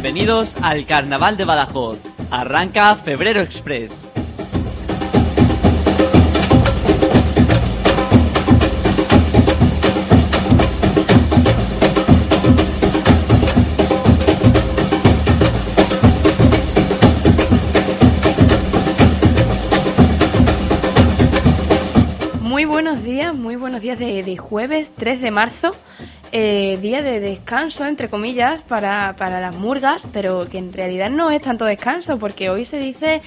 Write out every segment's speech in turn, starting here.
Bienvenidos al Carnaval de Badajoz. Arranca Febrero Express. Muy buenos días, muy buenos días de, de jueves 3 de marzo, eh, día de descanso, entre comillas, para, para las murgas, pero que en realidad no es tanto descanso, porque hoy se dice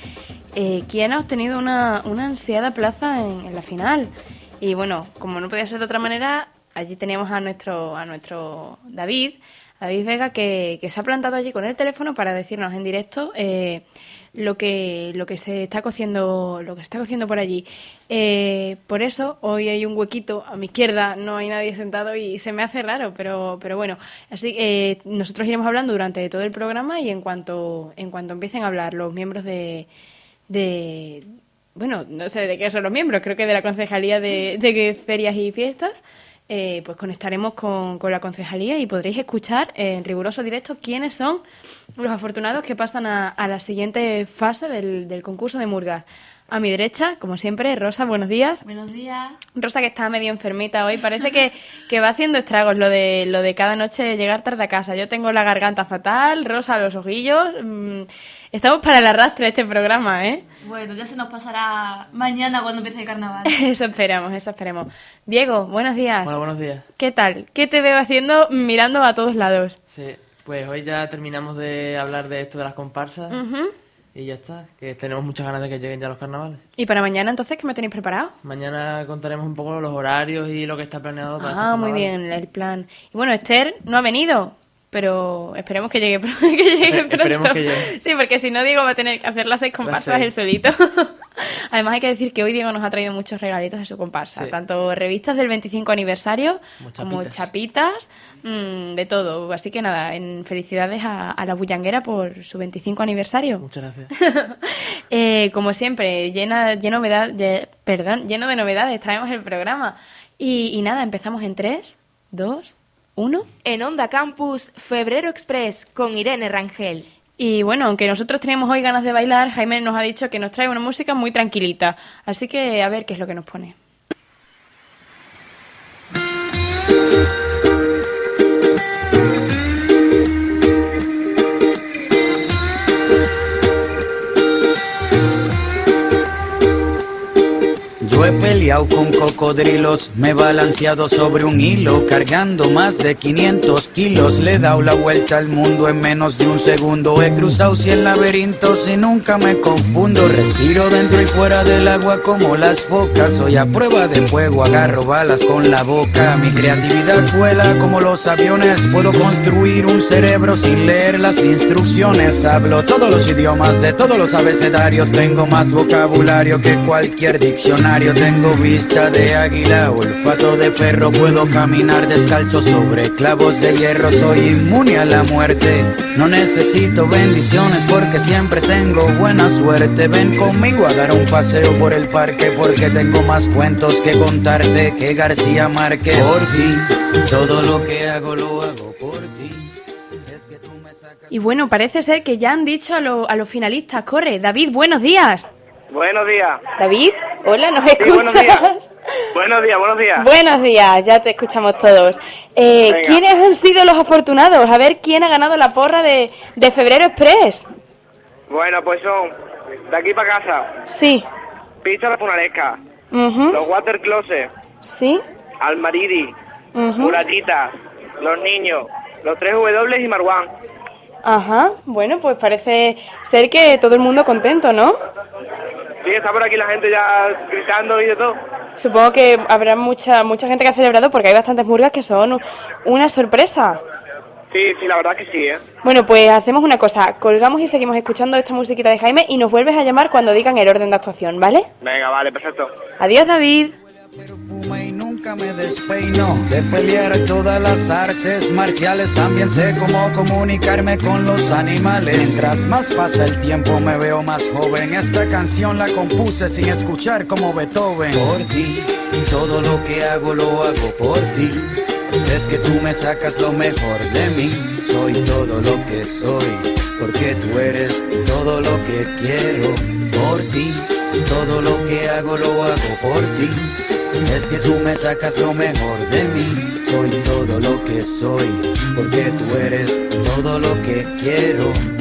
eh, quién ha obtenido una, una ansiada plaza en, la final. Y bueno, como no podía ser de otra manera, allí teníamos a nuestro, a nuestro David, David Vega, que, que se ha plantado allí con el teléfono para decirnos en directo eh, lo que lo que se está cociendo lo que se está cociendo por allí. Eh, por eso hoy hay un huequito a mi izquierda, no hay nadie sentado y se me hace raro, pero pero bueno, así que eh, nosotros iremos hablando durante todo el programa y en cuanto en cuanto empiecen a hablar los miembros de de bueno, no sé de qué son los miembros, creo que de la Concejalía de, de Ferias y Fiestas, eh, pues conectaremos con, con la concejalía y podréis escuchar en riguroso directo quiénes son los afortunados que pasan a, a la siguiente fase del, del concurso de Murgas. A mi derecha, como siempre, Rosa, buenos días. Buenos días. Rosa que está medio enfermita hoy, parece que, que va haciendo estragos lo de, lo de cada noche llegar tarde a casa. Yo tengo la garganta fatal, Rosa los ojillos. mm, estamos para el arrastre de este programa, ¿eh? Bueno, ya se nos pasará mañana cuando empiece el carnaval. Eso esperamos, eso esperemos. Diego, buenos días. Hola, buenos días. ¿Qué tal? ¿Qué te veo haciendo mirando a todos lados? Sí, pues hoy ya terminamos de hablar de esto de las comparsas. Y ya está, que tenemos muchas ganas de que lleguen ya los carnavales. ¿Y para mañana entonces qué me tenéis preparado? Mañana contaremos un poco los horarios y lo que está planeado para estos Ah, muy bien, el plan. Y bueno, Esther no ha venido, pero esperemos que llegue, pr- que llegue Espe- pronto. esperemos que llegue. Sí, porque si no, Diego va a tener que hacer las seis comparsas él solito. Además, hay que decir que hoy Diego nos ha traído muchos regalitos de su comparsa, Sí. tanto revistas del 25 aniversario Como como chapitas. chapitas, mm, de todo. Así que nada, en felicidades a, a la bullanguera por su 25 aniversario. Muchas gracias. Eh, como siempre, llena, lleno, novedad, de- perdón, lleno de novedades, traemos el programa. Y, y nada, empezamos en 3, 2, 1. En Onda Campus, Febrero Express con Irene Rangel. Y bueno, aunque nosotros teníamos hoy ganas de bailar, Jaime nos ha dicho que nos trae una música muy tranquilita. Así que a ver qué es lo que nos pone. He peleado con cocodrilos, me he balanceado sobre un hilo, cargando más de 500 kilos. Le he dado la vuelta al mundo en menos de un segundo. He cruzado 100 laberintos y nunca me confundo. Respiro dentro y fuera del agua como las focas. Soy a prueba de fuego, agarro balas con la boca. Mi creatividad vuela como los aviones. Puedo construir un cerebro sin leer las instrucciones. Hablo todos los idiomas de todos los abecedarios. Tengo más vocabulario que cualquier diccionario. Tengo vista de águila, olfato de perro. Puedo caminar descalzo sobre clavos de hierro. Soy inmune a la muerte. No necesito bendiciones porque siempre tengo buena suerte. Ven conmigo a dar un paseo por el parque porque tengo más cuentos que contarte que García Márquez. Por ti, todo lo que hago lo hago por ti. Y bueno, parece ser que ya han dicho a los finalistas. Corre, David, buenos días. Buenos días. David, hola, ¿nos Sí, buenos días. escuchas? Buenos días, buenos días. Buenos días, ya te escuchamos todos. Eh. ¿Quiénes han sido los afortunados? A ver quién ha ganado la porra de, de Febrero Express. Bueno, pues son de aquí para casa. Sí. Pizza La Funaresca, Ujú. los Water Closet, Sí. Almaridi, Ujú. Murallitas, los niños, los 3 W y Marwan. Ajá. Bueno, pues parece ser que todo el mundo contento, ¿no? Sí, está por aquí la gente ya gritando y de todo. Supongo que habrá mucha mucha gente que ha celebrado porque hay bastantes murgas que son una sorpresa. Sí, sí, la verdad que sí, ¿eh? Bueno, pues hacemos una cosa. Colgamos y seguimos escuchando esta musiquita de Jaime y nos vuelves a llamar cuando digan el orden de actuación, ¿vale? Venga, vale, perfecto. Adiós, David. Perfuma y nunca me despeino. Sé pelear todas las artes marciales. También sé cómo comunicarme con los animales. Mientras más pasa el tiempo, me veo más joven. Esta canción la compuse sin escuchar como Beethoven. Por ti, todo lo que hago lo hago por ti. Es que tú me sacas lo mejor de mí, soy todo lo que soy, porque tú eres todo lo que quiero por ti, todo lo que hago lo hago por ti. Es que tú me sacas lo mejor de mí, soy todo lo que soy, porque tú eres todo lo que quiero.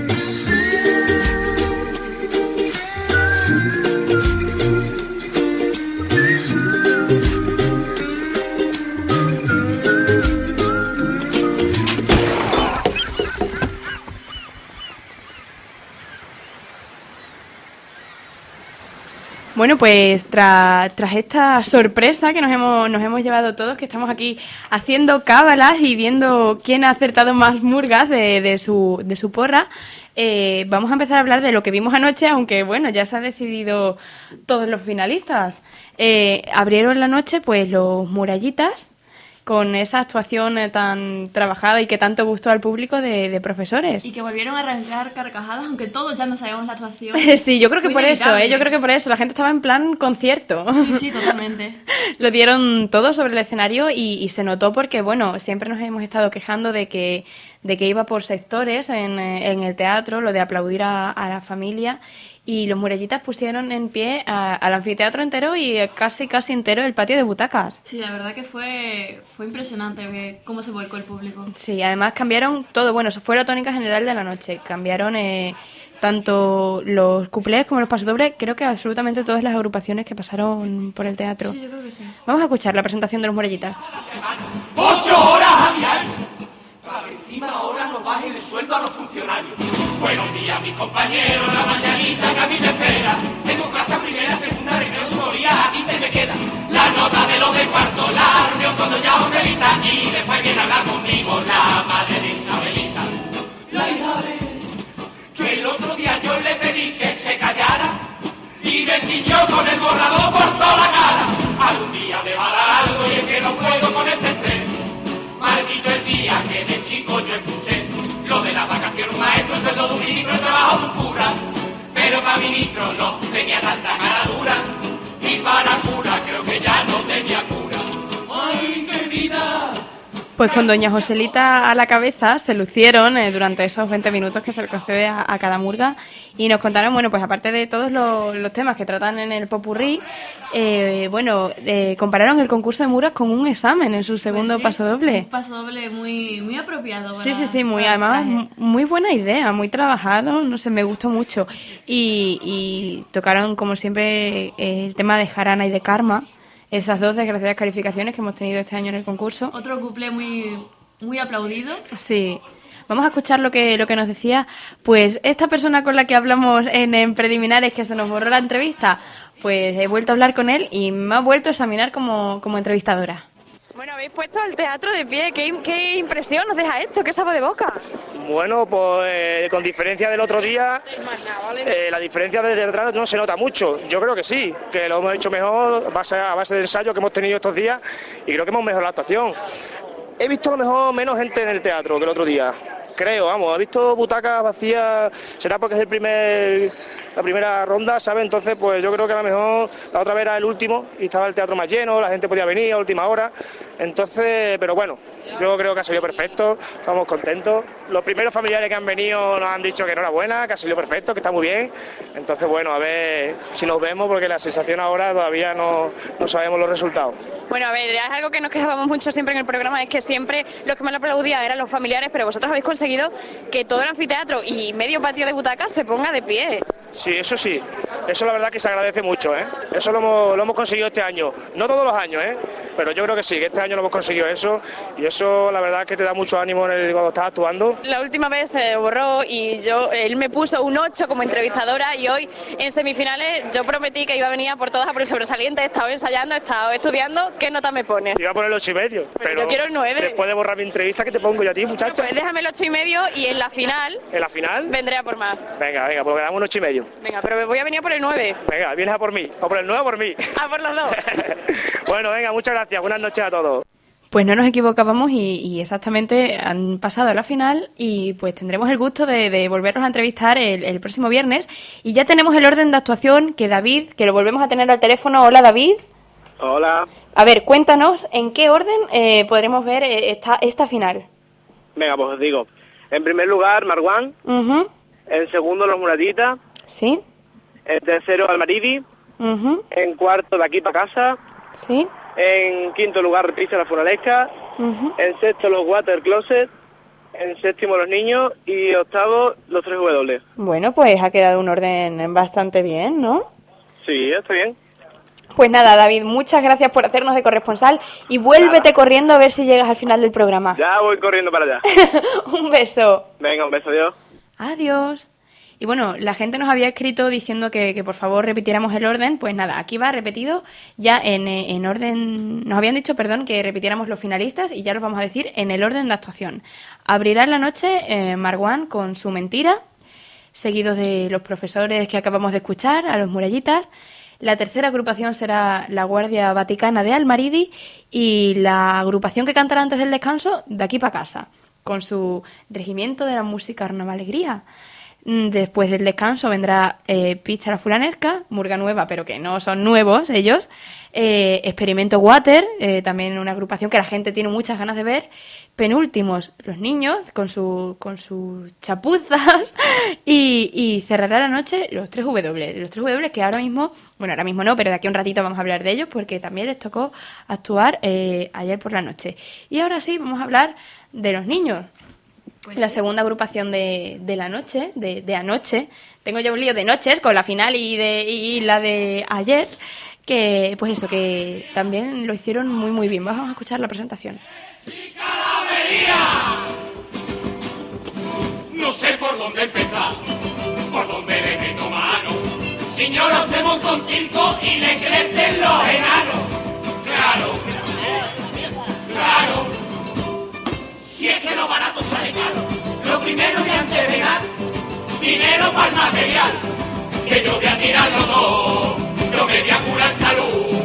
Bueno, pues tra- tras esta sorpresa que nos hemos, nos hemos llevado todos, que estamos aquí haciendo cábalas y viendo quién ha acertado más murgas de, de su, de su porra, eh, vamos a empezar a hablar de lo que vimos anoche, aunque bueno, ya se han decidido todos los finalistas. Eh, abrieron la noche pues los murallitas con esa actuación eh, tan trabajada y que tanto gustó al público de, de profesores. Y que volvieron a arrancar carcajadas, aunque todos ya no sabíamos la actuación. Sí, yo creo que por eso. ¿eh? yo creo que por eso. La gente estaba en plan concierto. Sí, sí, totalmente. Lo dieron todo sobre el escenario y, y se notó porque, bueno, siempre nos hemos estado quejando de que, de que iba por sectores en, eh, en el teatro, lo de aplaudir a, a la familia. Y los murallitas pusieron en pie a- al anfiteatro entero y casi, casi entero el patio de butacas. Sí, la verdad que fue, fue impresionante cómo se volcó el público. Sí, además cambiaron todo. Bueno, eso fue la tónica general de la noche. Cambiaron eh, tanto los cuplés como los pasodobles. Creo que absolutamente todas las agrupaciones que pasaron por el teatro. Sí, yo creo que sí. Vamos a escuchar la presentación de los murallitas. ¡Ocho horas a diario! Para que encima ahora nos bajen el sueldo a los funcionarios. Buenos días, mis compañeros, la mañanita que a mí me espera. Tengo clase primera, secundaria y neumonía, aquí te me queda. La nota de los de cuarto, la reunión con doña Joselita y después viene a hablar conmigo la madre de Isabelita. La hija de... que el otro día yo le pedí que se callara y me ciñó con el borrador por toda la cara. Algún día me va a dar algo y es que no puedo con este estrés. Maldito el día que de chico yo escuché lo de la vacación un maestro, el sueldo de un ministro, el trabajo de un cura. Pero para ministro no tenía tanta cara dura y para cura creo que ya no tenía cura. Pues con Doña Joselita a la cabeza se lucieron eh, durante esos 20 minutos que se le concede a, a cada murga y nos contaron, bueno, pues aparte de todos los, los temas que tratan en el popurrí, eh, bueno, eh, compararon el concurso de murgas con un examen en su segundo Pues sí, paso doble. Un paso doble muy, muy apropiado. Sí, para- sí, sí, muy, para el además, muy buena idea, muy trabajado, no sé, me gustó mucho. Y, y tocaron, como siempre, eh, el tema de Jarana y de Karma, esas dos desgraciadas calificaciones que hemos tenido este año en el concurso. Otro couple muy, muy aplaudido. Sí. Vamos a escuchar lo que, lo que nos decía. Pues esta persona con la que hablamos en, en preliminares, que se nos borró la entrevista, pues he vuelto a hablar con él y me ha vuelto a examinar como, como entrevistadora. Bueno, habéis puesto el teatro de pie. ¿Qué, qué impresión nos deja esto? ¿Qué sabe de boca? Bueno, pues eh, con diferencia del otro día, eh, la diferencia desde atrás no se nota mucho. Yo creo que sí, que lo hemos hecho mejor a base, a base del ensayo que hemos tenido estos días y creo que hemos mejorado la actuación. He visto a lo mejor menos gente en el teatro que el otro día. Creo, vamos, he visto butacas vacías, será porque es el primer, la primera ronda, ¿sabes? Entonces, pues yo creo que a lo mejor la otra vez era el último y estaba el teatro más lleno, la gente podía venir a última hora. Entonces, pero bueno, yo creo que ha salido perfecto, estamos contentos. Los primeros familiares que han venido nos han dicho que enhorabuena, que ha salido perfecto, que está muy bien. Entonces, bueno, a ver si nos vemos, porque la sensación ahora todavía no, no sabemos los resultados. Bueno, a ver, es algo que nos quejábamos mucho siempre en el programa, es que siempre los que más lo aplaudían eran los familiares, pero vosotros habéis conseguido que todo el anfiteatro y medio patio de butacas se ponga de pie. Sí, eso sí. Eso la verdad que se agradece mucho, ¿eh? Eso lo hemos, lo hemos conseguido este año. No todos los años, ¿eh? Pero yo creo que sí, que este año lo hemos conseguido eso. Y eso la verdad que te da mucho ánimo en el- cuando estás actuando. La última vez se borró y yo él me puso un 8 como entrevistadora y hoy en semifinales yo prometí que iba a venir a por todas a por el sobresaliente, he estado ensayando, he estado estudiando, ¿qué nota me pones? Iba a poner el ocho y medio. Pero, yo quiero el nueve. Después de borrar mi entrevista, ¿qué te pongo yo a ti, muchacha? Pues déjame el 8 y medio y en la final ¿En la final? vendré a por más. Venga, venga, pues quedamos un ocho y medio. Venga, pero me voy a venir a por el 9. Venga, vienes a por mí. O por el nuevo, a por mí. A por los dos. bueno, venga, muchas gracias. Buenas noches a todos. Pues no nos equivocábamos y, y exactamente han pasado a la final y pues tendremos el gusto de, de volvernos a entrevistar el, el próximo viernes y ya tenemos el orden de actuación que David, que lo volvemos a tener al teléfono. Hola David. Hola. A ver, cuéntanos en qué orden eh, podremos ver eh, esta, esta final. Venga, pues os digo. En primer lugar, Marwan. Ujú, En segundo, los Murallitas. Sí. En tercero, Almaridi. ujú, En cuarto, de aquí para casa. Sí. En quinto lugar, Pisa la Funalesca. ujú. En sexto, los Water Closet. En séptimo, los niños. Y octavo, los 3W. Bueno, pues ha quedado un orden bastante bien, ¿no? Sí, está bien. Pues nada, David, muchas gracias por hacernos de corresponsal y vuélvete corriendo a ver si llegas al final del programa. Ya voy corriendo para allá. un beso. Venga, un beso, adiós. Adiós. Y bueno, la gente nos había escrito diciendo que, por favor repitiéramos el orden. Pues nada, aquí va repetido ya en, eh, en orden. Nos habían dicho, perdón, que repitiéramos los finalistas y ya los vamos a decir en el orden de actuación. Abrirá la noche eh, con su mentira, seguidos de los profesores que acabamos de escuchar, a los murallitas. La tercera agrupación será la Guardia Vaticana de Almaridi y la agrupación que cantará antes del descanso, de aquí para casa, con su regimiento de la música Arnava Alegría. Mm, Después del descanso vendrá eh, la Fulanesca, Murga Nueva, pero que no son nuevos ellos. eh, Experimento Water, eh, también una agrupación que la gente tiene muchas ganas de ver. Penúltimos, los niños con, su, con sus chapuzas. Y, y cerrará la noche los 3 W. Los 3 W que ahora mismo, bueno, ahora mismo no, pero de aquí a un ratito vamos a hablar de ellos porque también les tocó actuar eh, ayer por la noche. Y ahora sí, vamos a hablar de los niños la segunda agrupación de, de la noche, de, de anoche. Tengo ya un lío de noches con la final y, de, y la de ayer, que pues eso, que también lo hicieron muy muy bien. Vamos a escuchar la presentación. No sé por dónde empezar, por dónde le meto mano. Si yo los te monto un circo y le crecen los enanos. Claro, claro. Si es que lo barato sale caro, lo primero de antes de dar, dinero para el material. Que yo voy a tirarlo todo, yo me voy a curar salud.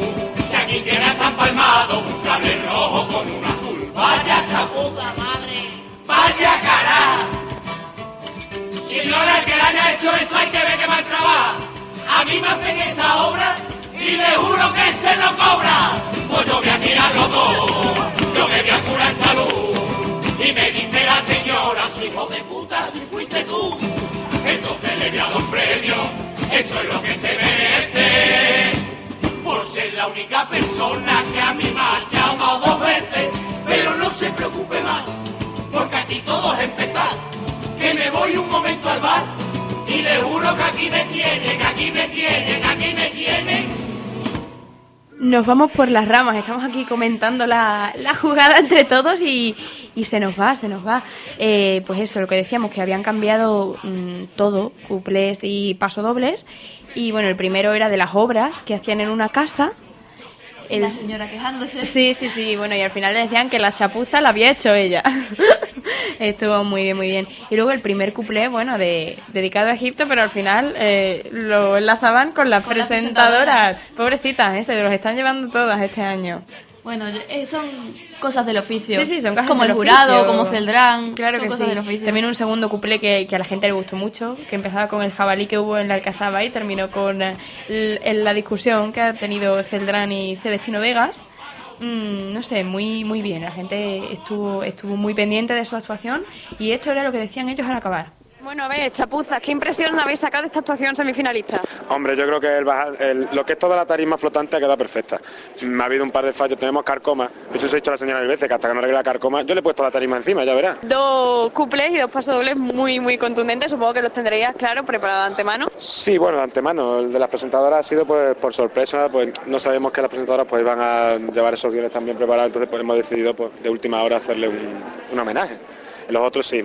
Que aquí tiene hasta empalmado un cable rojo con un azul. Vaya chapuza, madre, vaya cara. Señora, el que le haya hecho esto hay que ver que mal trabaja. A mí me hacen esta obra y le juro que se lo cobra. Pues yo voy a tirarlo todo, yo me voy a curar salud. Y me dice la señora, su hijo de puta, si fuiste tú. Entonces le voy a dar un premio, eso es lo que se merece. Por ser la única persona que a me ha llamado dos veces. Pero no se preocupe más, porque aquí todo es empezar. Que me voy un momento al bar y le juro que aquí me tiene, que aquí me tiene, que aquí me tiene. Nos vamos por las ramas, estamos aquí comentando la, la jugada entre todos y, y se nos va, se nos va. Eh, pues eso, lo que decíamos, que habían cambiado mm, todo, cuplés y pasodobles. Y bueno, el primero era de las obras que hacían en una casa. El- La señora quejándose. Sí, sí, sí, bueno, y al final le decían que la chapuza la había hecho ella. Estuvo muy bien, muy bien. Y luego el primer cuplé, bueno, de, dedicado a Egipto, pero al final eh, lo enlazaban con las Con las presentadoras. Pobrecitas, ¿eh? se los están llevando todas este año. Bueno, eh, son cosas del oficio. Sí, sí, son cosas Como del el jurado, oficio. como Celdrán. Claro son que cosas sí. del oficio. También un segundo cuplé que, que a la gente le gustó mucho, que empezaba con el jabalí que hubo en la Alcazaba y terminó con eh, l- en la discusión que ha tenido Celdrán y Celestino Vegas. Mm, no sé, muy muy bien. La gente estuvo estuvo muy pendiente de su actuación y esto era lo que decían ellos al acabar. Bueno, a ver, chapuzas, ¿qué impresión habéis sacado de esta actuación semifinalista? Hombre, yo creo que el bajar- el- lo que es toda la tarima flotante ha quedado perfecta. Mm, Ha habido un par de fallos, tenemos carcoma. De hecho, se ha dicho a la señora mil veces que hasta que no arregle la carcoma, yo le he puesto la tarima encima, ya verá. Dos cuplés y dos pasodobles muy, muy contundentes. Supongo que los tendrías, claro, preparados de antemano. Sí, bueno, de antemano. El de las presentadoras ha sido pues por sorpresa, pues no sabemos que las presentadoras pues iban a llevar esos guiones también preparados, entonces pues hemos decidido pues de última hora hacerle un, un homenaje. Los otros sí,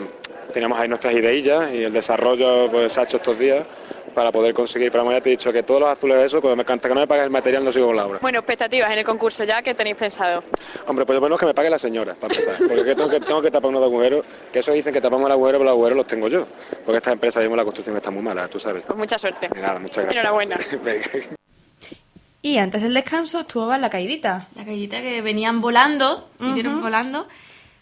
teníamos ahí nuestras ideillas y el desarrollo pues se ha hecho estos días para poder conseguir, pero ya te he dicho que todos los azules de eso, pues me encanta que no me pague el material, no sigo con la obra. Bueno, expectativas en el concurso ya, ¿qué tenéis pensado? Hombre, pues lo bueno es que me pague la señora, para empezar. Porque que tengo, que tengo que tapar unos agujeros, que eso dicen que tapamos el agujero, pero los agujeros los tengo yo. Porque esta empresa mismo la construcción está muy mala, tú sabes. Pues mucha suerte. De nada, muchas gracias. Enhorabuena. Y antes del descanso actuaba la caidita. La callita que venían volando, vinieron volando,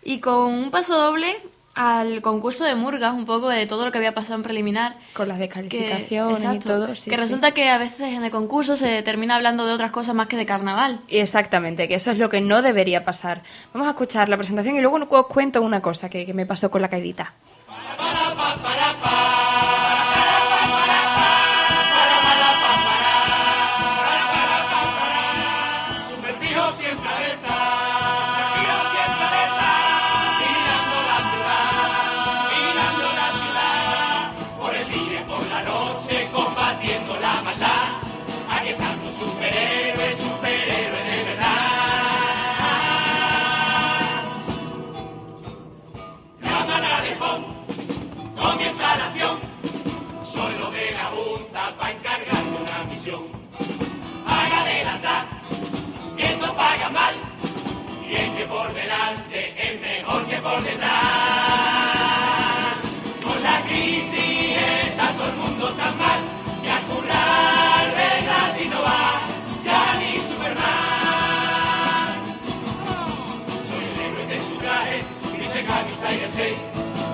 y con un paso doble al concurso de Murgas, un poco de todo lo que había pasado en preliminar. Con las Que, descalificaciones y exacto, todo. sí, que sí. resulta que a veces en el concurso se termina hablando de otras cosas más que de carnaval. Exactamente, que eso es lo que no debería pasar. Vamos a escuchar la presentación y luego os cuento una cosa que, que me pasó con la caidita. Sumergido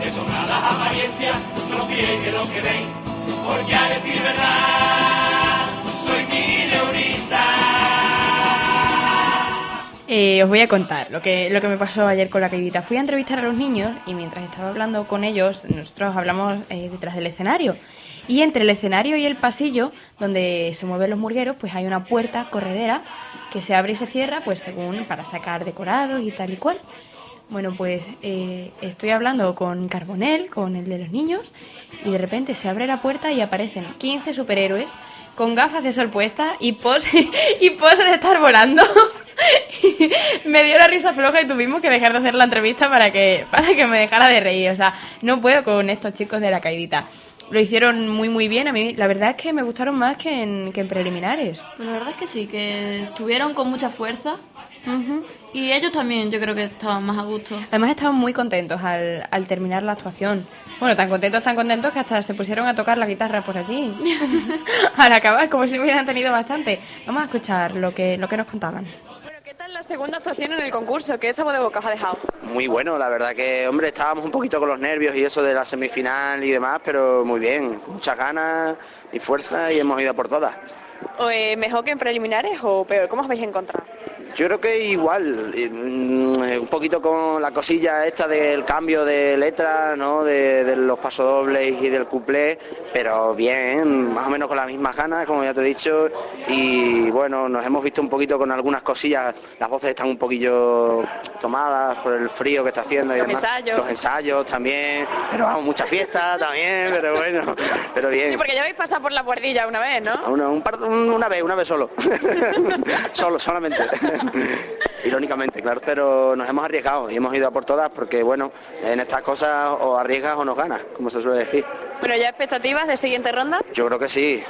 de sobradas apariencias, no quiere lo que ven, porque a decir verdad, Eh, os voy a contar lo que, lo que me pasó ayer con la caidita. Fui a entrevistar a los niños y mientras estaba hablando con ellos, nosotros hablamos eh, detrás del escenario. Y entre el escenario y el pasillo, donde se mueven los murgueros, pues hay una puerta corredera que se abre y se cierra, pues según para sacar decorados y tal y cual. Bueno, pues eh, estoy hablando con Carbonel, con el de los niños, y de repente se abre la puerta y aparecen 15 superhéroes con gafas de sol puestas y pose, y pose de estar volando. me dio la risa floja y tuvimos que dejar de hacer la entrevista para que, para que me dejara de reír. O sea, no puedo con estos chicos de la caidita. Lo hicieron muy muy bien. A mí la verdad es que me gustaron más que en, que en preliminares. Pues la verdad es que sí, que estuvieron con mucha fuerza. Y ellos también, yo creo que estaban más a gusto. Además estaban muy contentos al, al terminar la actuación. Bueno, tan contentos, tan contentos que hasta se pusieron a tocar la guitarra por allí. al acabar, como si hubieran tenido bastante. Vamos a escuchar lo que, lo que nos contaban. ¿Qué tal la segunda actuación en el concurso? ¿Qué sabor de boca os ha dejado? Muy bueno, la verdad que, hombre, estábamos un poquito con los nervios y eso de la semifinal y demás, pero muy bien, muchas ganas y fuerza y hemos ido por todas. ¿O, eh, ¿Mejor que en preliminares o peor? ¿Cómo os habéis encontrado? Yo creo que igual, eh, mm, un poquito con la cosilla esta del cambio de letra, ¿no? De, de los pasodobles y del cuplé, pero bien, más o menos con las mismas ganas, como ya te he dicho, y bueno, nos hemos visto un poquito con algunas cosillas, las voces están un poquillo tomadas por el frío que está haciendo y Los demás. ensayos. Los ensayos también, pero vamos, mucha fiesta también, pero bueno, pero bien. Sí, porque ya habéis pasado por la puertilla una vez, ¿no? Una, un par- un- una vez, una vez solo. solo, solamente. Irónicamente, claro. Pero nos hemos arriesgado y hemos ido a por todas porque, bueno, en estas cosas o arriesgas o no ganas, como se suele decir. Bueno, ¿ya expectativas de siguiente ronda? Yo creo que sí.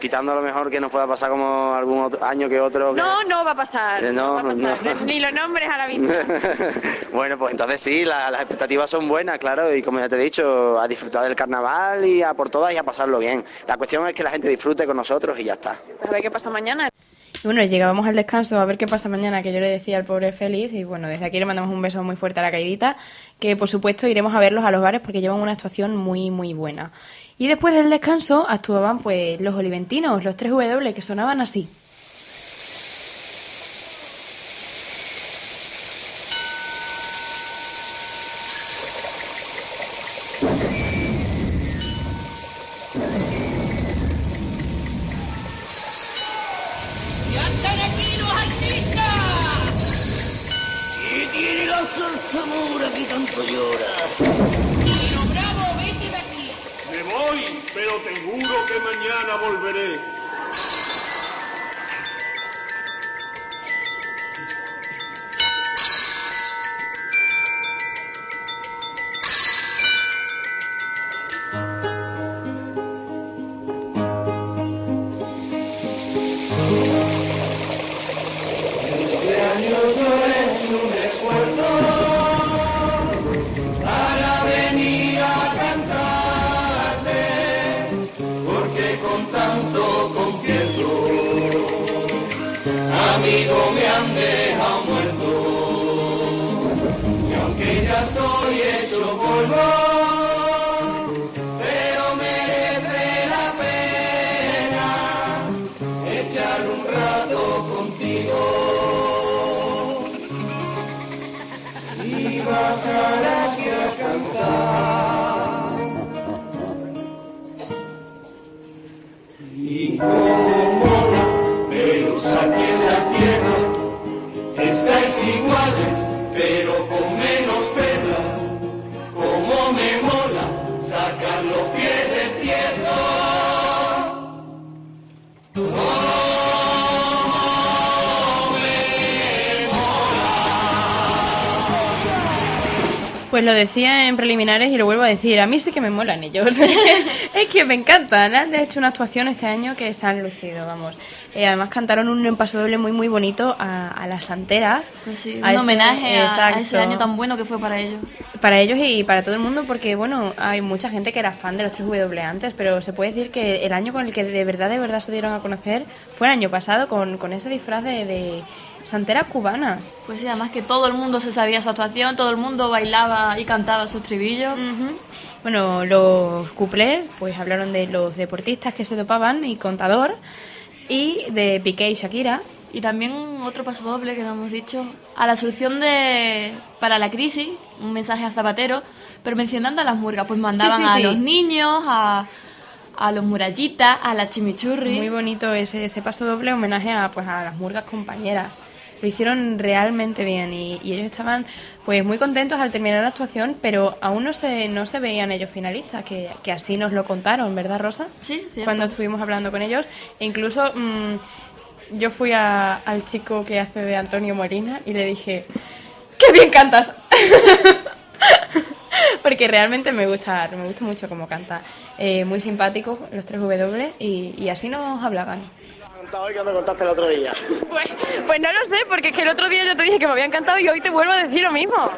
Quitando a lo mejor que nos pueda pasar como algún otro año que otro. que- No, no va a pasar. Eh, no, va a pasar. no. Ni los nombres a la vista. bueno, pues entonces sí, la- las expectativas son buenas, claro, y como ya te he dicho, a disfrutar del carnaval y a por todas y a pasarlo bien. La cuestión es que la gente disfrute con nosotros y ya está. Pues a ver qué pasa mañana. Bueno, llegábamos al descanso a ver qué pasa mañana, que yo le decía al pobre Félix. Y bueno, desde aquí le mandamos un beso muy fuerte a la caidita, que por supuesto iremos a verlos a los bares porque llevan una actuación muy, muy buena. Y después del descanso actuaban pues los oliventinos, los 3W, que sonaban así. Con tanto estáis iguales, pero Pues lo decía en preliminares y lo vuelvo a decir, a mí sí que me molan ellos. es que me encantan. Han hecho una actuación este año que se han lucido, vamos. Eh, además cantaron un paso doble muy muy bonito a, a las santeras. Pues sí, un ese- homenaje a- ese año tan bueno que fue para ellos. Para ellos y para todo el mundo, porque bueno, hay mucha gente que era fan de los 3W antes, pero se puede decir que el año con el que de verdad, de verdad se dieron a conocer fue el año pasado, con, con ese disfraz de, de santeras cubanas. Pues sí, además que todo el mundo se sabía su actuación, todo el mundo bailaba y cantaba sus estribillos. Bueno, los cuplés pues hablaron de los deportistas que se dopaban y contador, y de Piqué y Shakira. Y también otro paso doble que no hemos dicho, a la solución de para la crisis, un mensaje a Zapatero, pero mencionando a las murgas, pues mandaban Sí, sí, a sí. los niños, a, a los murallitas, a la chimichurri. Muy bonito ese, ese paso doble homenaje a, pues, a las murgas compañeras. Lo hicieron realmente bien y, y ellos estaban pues muy contentos al terminar la actuación, pero aún no se, no se veían ellos finalistas, que, que así nos lo contaron, ¿verdad, Rosa? Sí, cierto. Cuando estuvimos hablando con ellos. E incluso mm, yo fui a- al chico que hace de Antonio Molina y le dije, ¡qué bien cantas! Porque realmente me gusta, me gusta mucho cómo canta. Eh, muy simpático, los tres W, y, y así nos hablaban. Hoy que me contaste el otro día. Pues, pues no lo sé, porque es que el otro día yo te dije que me había encantado y hoy te vuelvo a decir lo mismo.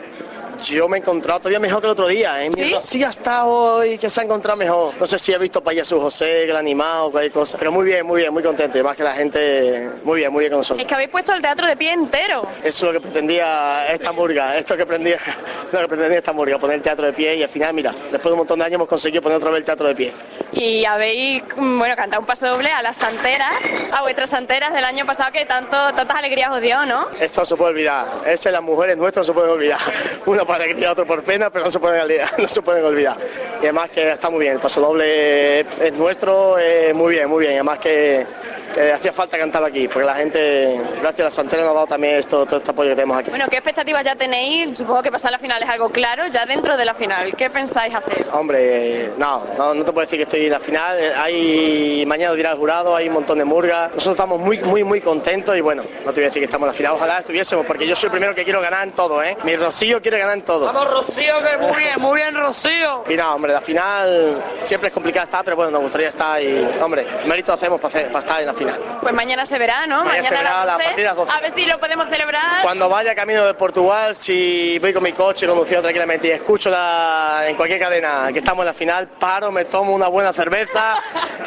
Yo me he encontrado todavía mejor que el otro día, ¿eh? ¿Sí? Rocío ha estado hoy que se ha encontrado mejor. No sé si he visto para allá su José, que le ha animado cualquier cosa. Pero muy bien, muy bien, muy contento. Y más que la gente, muy bien, muy bien con nosotros. Es que habéis puesto el teatro de pie entero. Eso es lo que pretendía esta murga, esto que pretendía, lo que pretendía esta murga, poner el teatro de pie y al final, mira, después de un montón de años hemos conseguido poner otra vez el teatro de pie. Y habéis, mm, bueno, cantado un paso doble a las santeras, a vuestras santeras del año pasado que tanto, tantas alegrías os dio, ¿no? Eso no se puede olvidar, ese las mujeres nuestras no se pueden olvidar. Uno por alegría, otro por pena, pero no se pueden olvidar, no se pueden olvidar. Y además que está muy bien, el paso doble es nuestro, muy bien, muy bien. Además que, que hacía falta cantarlo aquí, porque la gente, gracias a las santeras, nos ha dado también esto, todo este apoyo que tenemos aquí. Bueno, ¿qué expectativas ya tenéis? Supongo que pasar la final es algo claro, ya dentro de la final. ¿Qué pensáis hacer? Hombre, no, no, no te puedo decir que estoy en la final. Hay mañana dirá el jurado, hay un montón de murgas. Nosotros estamos muy, muy, muy contentos y bueno, no te voy a decir que estamos en la final. Ojalá estuviésemos, porque yo soy el primero que quiero ganar en todo, ¿eh? Mi Rocío quiere ganar en todo. Vamos, Rocío, que muy bien, muy bien, Rocío. Y no, hombre, la final siempre es complicada estar, pero bueno, nos gustaría estar y, hombre, mérito hacemos para, hacer, para estar en la final. Pues mañana se verá, ¿no? Mañana se verá a las 12. partir de las 12. A ver si lo podemos celebrar. Cuando vaya camino de Portugal, si voy con mi coche conduciendo tranquilamente y escucho la- en cualquier cadena que estamos en la final, paro, me tomo una buena cerveza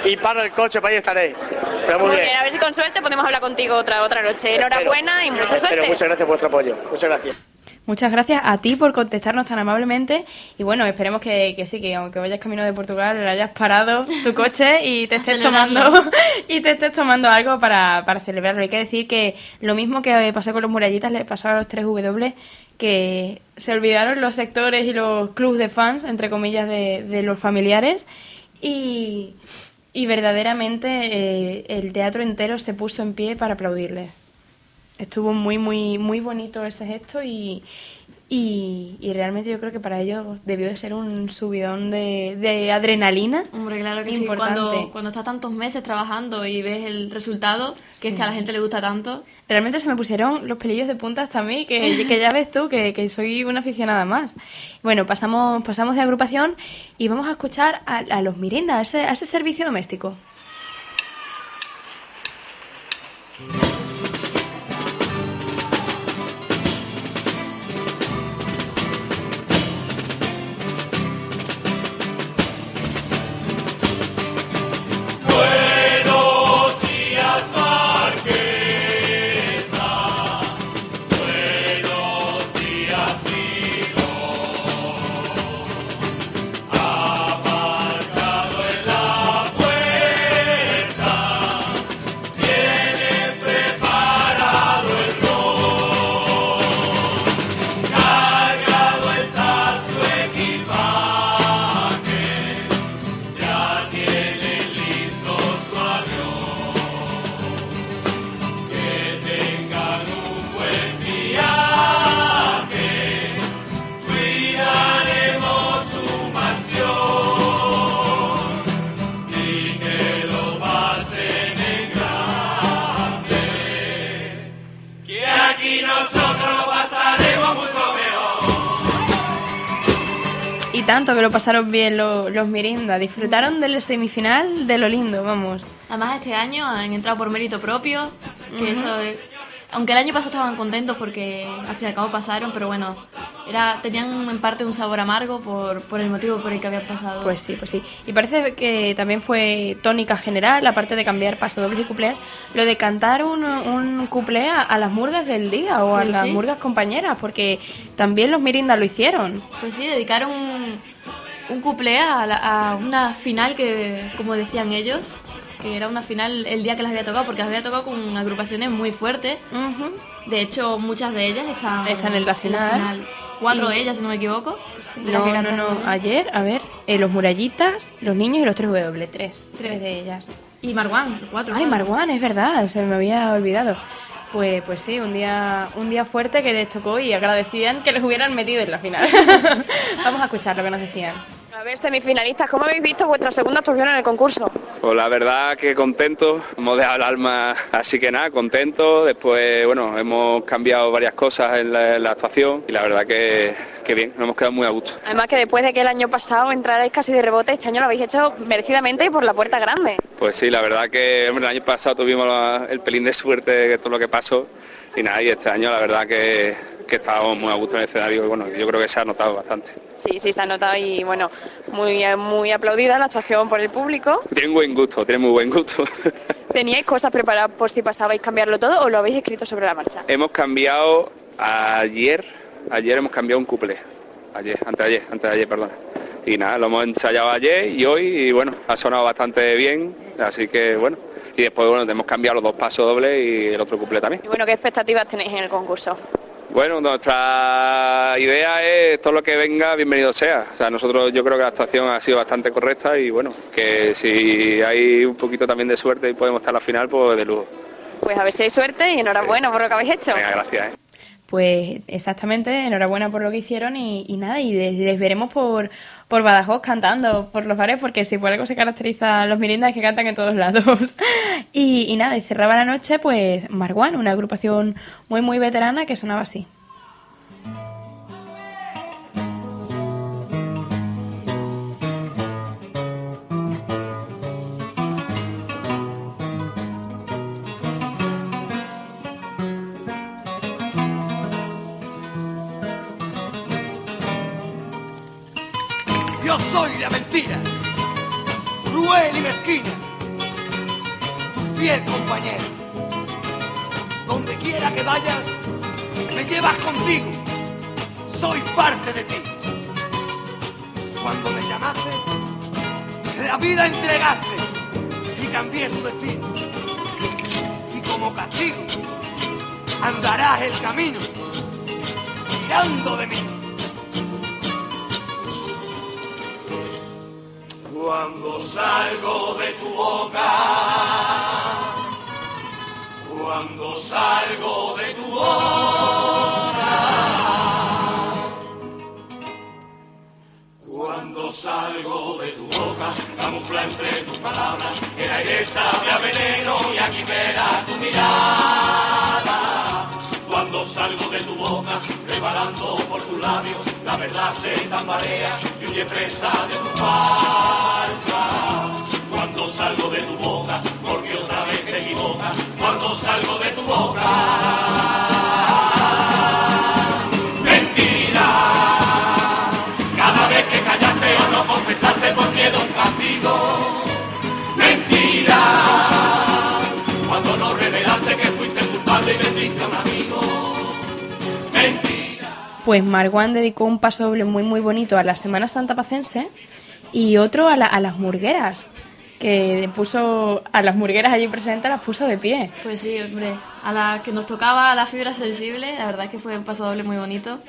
y paro el coche para ahí estaré. Pero muy, Muy bien. bien, a ver si con suerte podemos hablar contigo otra otra noche. Enhorabuena y mucha Espero, suerte. muchas gracias por vuestro apoyo. Muchas gracias. Muchas gracias a ti por contestarnos tan amablemente. Y bueno, esperemos que, que sí, que aunque vayas camino de Portugal, le hayas parado tu coche y te estés tomando y te estés tomando algo para, para celebrarlo. Hay que decir que lo mismo que pasó con los murallitas le pasó a los 3W, que se olvidaron los sectores y los clubs de fans, entre comillas, de, de los familiares. Y, y verdaderamente eh, el teatro entero se puso en pie para aplaudirles estuvo muy muy muy bonito ese gesto y, y, y realmente yo creo que para ellos debió de ser un subidón de, de adrenalina Hombre, claro que sí. importante. Cuando, cuando estás tantos meses trabajando y ves el resultado, que Sí. es que a la gente le gusta tanto. Realmente se me pusieron los pelillos de punta hasta a mí, que, que ya ves tú, que, que soy una aficionada más. Bueno, pasamos, pasamos de agrupación y vamos a escuchar a, a los Mirinda, a ese, a ese servicio doméstico. Y tanto que lo pasaron bien lo- los Mirinda. Disfrutaron del semifinal de lo lindo, vamos. Además, este año han entrado por mérito propio, que eso, eh, aunque el año pasado estaban contentos porque al fin y al cabo pasaron, pero bueno, era, tenían en parte un sabor amargo por, por el motivo por el que habían pasado. Pues sí, pues sí. Y parece que también fue tónica general, aparte de cambiar pasodobles y cuplés, lo de cantar un, un cuplé a, a las murgas del día o a Pues las sí. murgas compañeras, porque también los Mirinda lo hicieron. Pues sí, dedicaron un, un cuplé a, la- a una final que, como decían ellos, que era una final el día que les había tocado, porque les había tocado con agrupaciones muy fuertes. De hecho, muchas de ellas están, Están en la final. Cuatro Y- de ellas, si no me equivoco. las No, no, no. Ayer, a ver, eh, los murallitas, los niños y los 3W, tres. Tres de ellas. Y Marwan, cuatro. Ay. Marwan, es verdad, se me había olvidado. Pues, pues sí, un día, un día fuerte que les tocó y agradecían que les hubieran metido en la final. Vamos a escuchar lo que nos decían. A ver, semifinalistas, ¿cómo habéis visto vuestra segunda actuación en el concurso? Pues la verdad que contento, hemos dejado el alma, así que nada, contento. Después, bueno, hemos cambiado varias cosas en la, en la actuación y la verdad que, que bien, nos hemos quedado muy a gusto. Además que después de que el año pasado entrarais casi de rebote, este año lo habéis hecho merecidamente y por la puerta grande. Pues sí, la verdad que hombre, el año pasado tuvimos la- el pelín de suerte de todo lo que pasó y nada, y este año la verdad que, que estábamos muy a gusto en el escenario y bueno, yo creo que se ha notado bastante. Sí, sí, se ha notado y bueno, muy, muy aplaudida la actuación por el público. Tiene buen gusto, tiene muy buen gusto. ¿Teníais cosas preparadas por si pasabais cambiarlo todo o lo habéis escrito sobre la marcha? hemos cambiado ayer, ayer hemos cambiado un couple, ayer, antes de ayer, antes de ayer, perdón. Y nada, lo hemos ensayado ayer y hoy y bueno, ha sonado bastante bien, así que bueno. Y después bueno, hemos cambiado los dos pasos dobles y el otro couple también. Y bueno, ¿qué expectativas tenéis en el concurso? Bueno, nuestra idea es todo lo que venga, bienvenido sea. O sea, nosotros yo creo que la actuación ha sido bastante correcta y bueno, que si hay un poquito también de suerte y podemos estar a la final, pues de lujo. Pues a ver si hay suerte y enhorabuena por lo que habéis hecho. Venga, gracias. ¿eh? Pues exactamente, enhorabuena por lo que hicieron y, y nada, y les, les veremos por, por Badajoz cantando por los bares, porque si por algo se caracteriza a los mirindas es que cantan en todos lados. y, y nada, y cerraba la noche pues Marwan, una agrupación muy muy veterana que sonaba así. Cruel y mezquina, tu fiel compañero. Donde quiera que vayas, me llevas contigo, soy parte de ti. Cuando me llamaste, la vida entregaste y cambié tu destino. Y como castigo, andarás el camino, tirando de mí. Cuando salgo de tu boca, cuando salgo de tu boca, cuando salgo de tu boca, camufla entre tus palabras, el aire sabe a veneno y aquí verás tu mirada. Cuando salgo de tu boca, rebalando por tus labios, la verdad se tambarea y huye presa de tu falsa. Cuando salgo de tu boca, porque otra vez te equivocas. Cuando salgo de tu boca, mentira. Cada vez que callaste o no confesaste por miedo un castigo, mentira. Cuando no revelaste que fuiste culpable y vendiste a mentira. Pues Marwan dedicó un paso doble muy muy bonito a la Semana Santa Pacense y otro a, la- a las murgueras, que puso a las murgueras allí presentes las puso de pie. Pues sí, hombre, a la que nos tocaba la fibra sensible, la verdad es que fue un paso doble muy bonito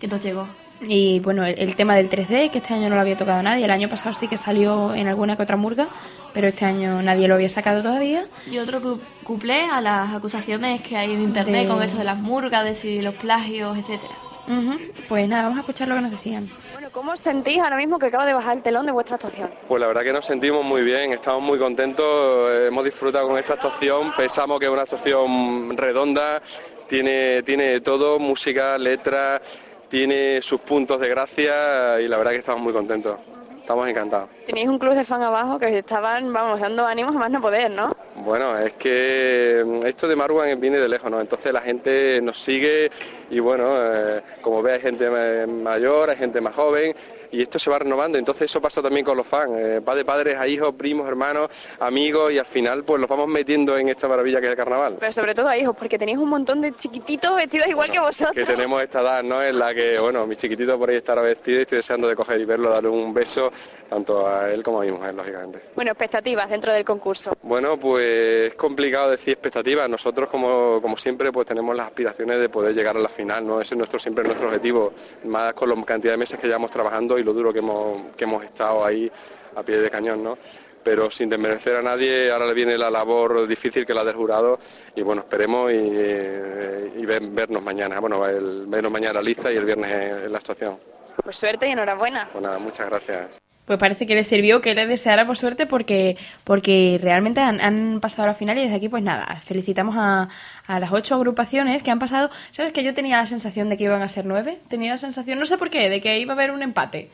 que nos llegó. Y bueno, el, el tema del 3D, que este año no lo había tocado nadie, el año pasado sí que salió en alguna que otra murga, pero este año nadie lo había sacado todavía. Y otro cu- cuplé a las acusaciones que hay en internet De- con esto de las murgas, de si los plagios, etcétera. Ujú. Pues nada, vamos a escuchar lo que nos decían. Bueno, ¿cómo os sentís ahora mismo que acaba de bajar el telón de vuestra actuación? Pues la verdad que nos sentimos muy bien, estamos muy contentos, hemos disfrutado con esta actuación, pensamos que es una actuación redonda, tiene, tiene todo, música, letra, tiene sus puntos de gracia y la verdad que estamos muy contentos. Estamos encantados. Tenéis un club de fan abajo que estaban, vamos, dando ánimos más no poder, ¿no? Bueno, es que mm, esto de Marwan viene de lejos, ¿no? Entonces la gente nos sigue y bueno, eh, como ve hay gente ma- mayor, hay gente más joven y esto se va renovando. Entonces eso pasa también con los fans. eh, va de padres a hijos, primos, hermanos, amigos y al final pues los vamos metiendo en esta maravilla que es el carnaval. Pero sobre todo a hijos, porque tenéis un montón de chiquititos vestidos igual que vosotros. que tenemos esta edad, ¿no? En la que, bueno, mi chiquitito por ahí estará vestido y estoy deseando de coger y verlo, darle un beso tanto a él como a mi mujer, lógicamente. Bueno, expectativas dentro del concurso. Bueno, pues es complicado decir expectativas. Nosotros, como, como siempre, pues tenemos las aspiraciones de poder llegar a la final, ¿no? Ese es nuestro, siempre nuestro objetivo, más con la cantidad de meses que llevamos trabajando y lo duro que hemos, que hemos estado ahí a pie de cañón, ¿no? Pero sin desmerecer a nadie, ahora le viene la labor difícil que la del jurado y bueno, esperemos y, eh, y vernos mañana, bueno, el, vernos mañana lista y el viernes en, en la actuación. Pues suerte y enhorabuena. Pues muchas gracias. Pues parece que le sirvió que le deseara por suerte porque, porque realmente han, han pasado a la final y desde aquí pues nada, felicitamos a, a las ocho agrupaciones que han pasado. ¿Sabes que yo tenía la sensación de que iban a ser nueve? Tenía la sensación, no sé por qué, de que iba a haber un empate.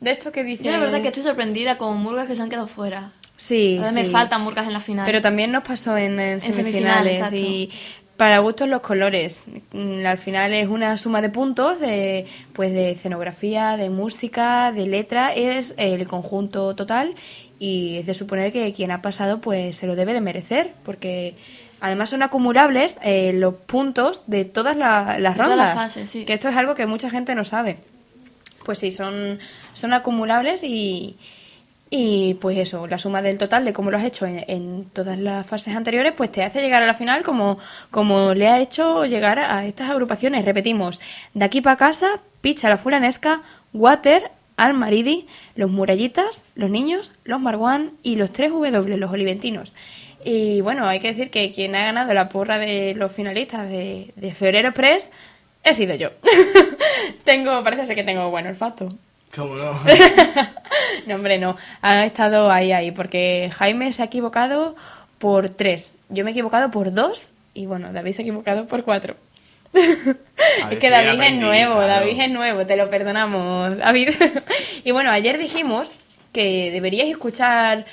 De esto que dice... Yo la verdad que estoy sorprendida con murgas que se han quedado fuera. Sí, Ahora sí. me faltan murgas en la final. Pero también nos pasó en, en semifinales, semifinales. y para gustos los colores. Mm, Al final es una suma de puntos de pues de escenografía, de música, de letra, es el conjunto total y es de suponer que quien ha pasado pues se lo debe de merecer porque además son acumulables eh, los puntos de todas la- las De todas rondas. las fases, sí. Que esto es algo que mucha gente no sabe. Pues sí, son, son acumulables y, y pues eso, la suma del total de cómo lo has hecho en, en todas las fases anteriores, pues te hace llegar a la final como, como le ha hecho llegar a estas agrupaciones. Repetimos, de aquí para casa, Picha la Fulanesca, Water, Almaridi, los Murallitas, los Niños, los Marguán y los 3W, los Oliventinos. Y bueno, hay que decir que quien ha ganado la porra de los finalistas de, de Febrero Express he sido yo. tengo, parece que tengo buen olfato. ¿Cómo no? No, hombre, no. Ha estado ahí, ahí, porque Jaime se ha equivocado por tres. Yo me he equivocado por dos y bueno, David se ha equivocado por cuatro. es que si David es nuevo, claro. David es nuevo, te lo perdonamos, David. y bueno, ayer dijimos que deberíais escuchar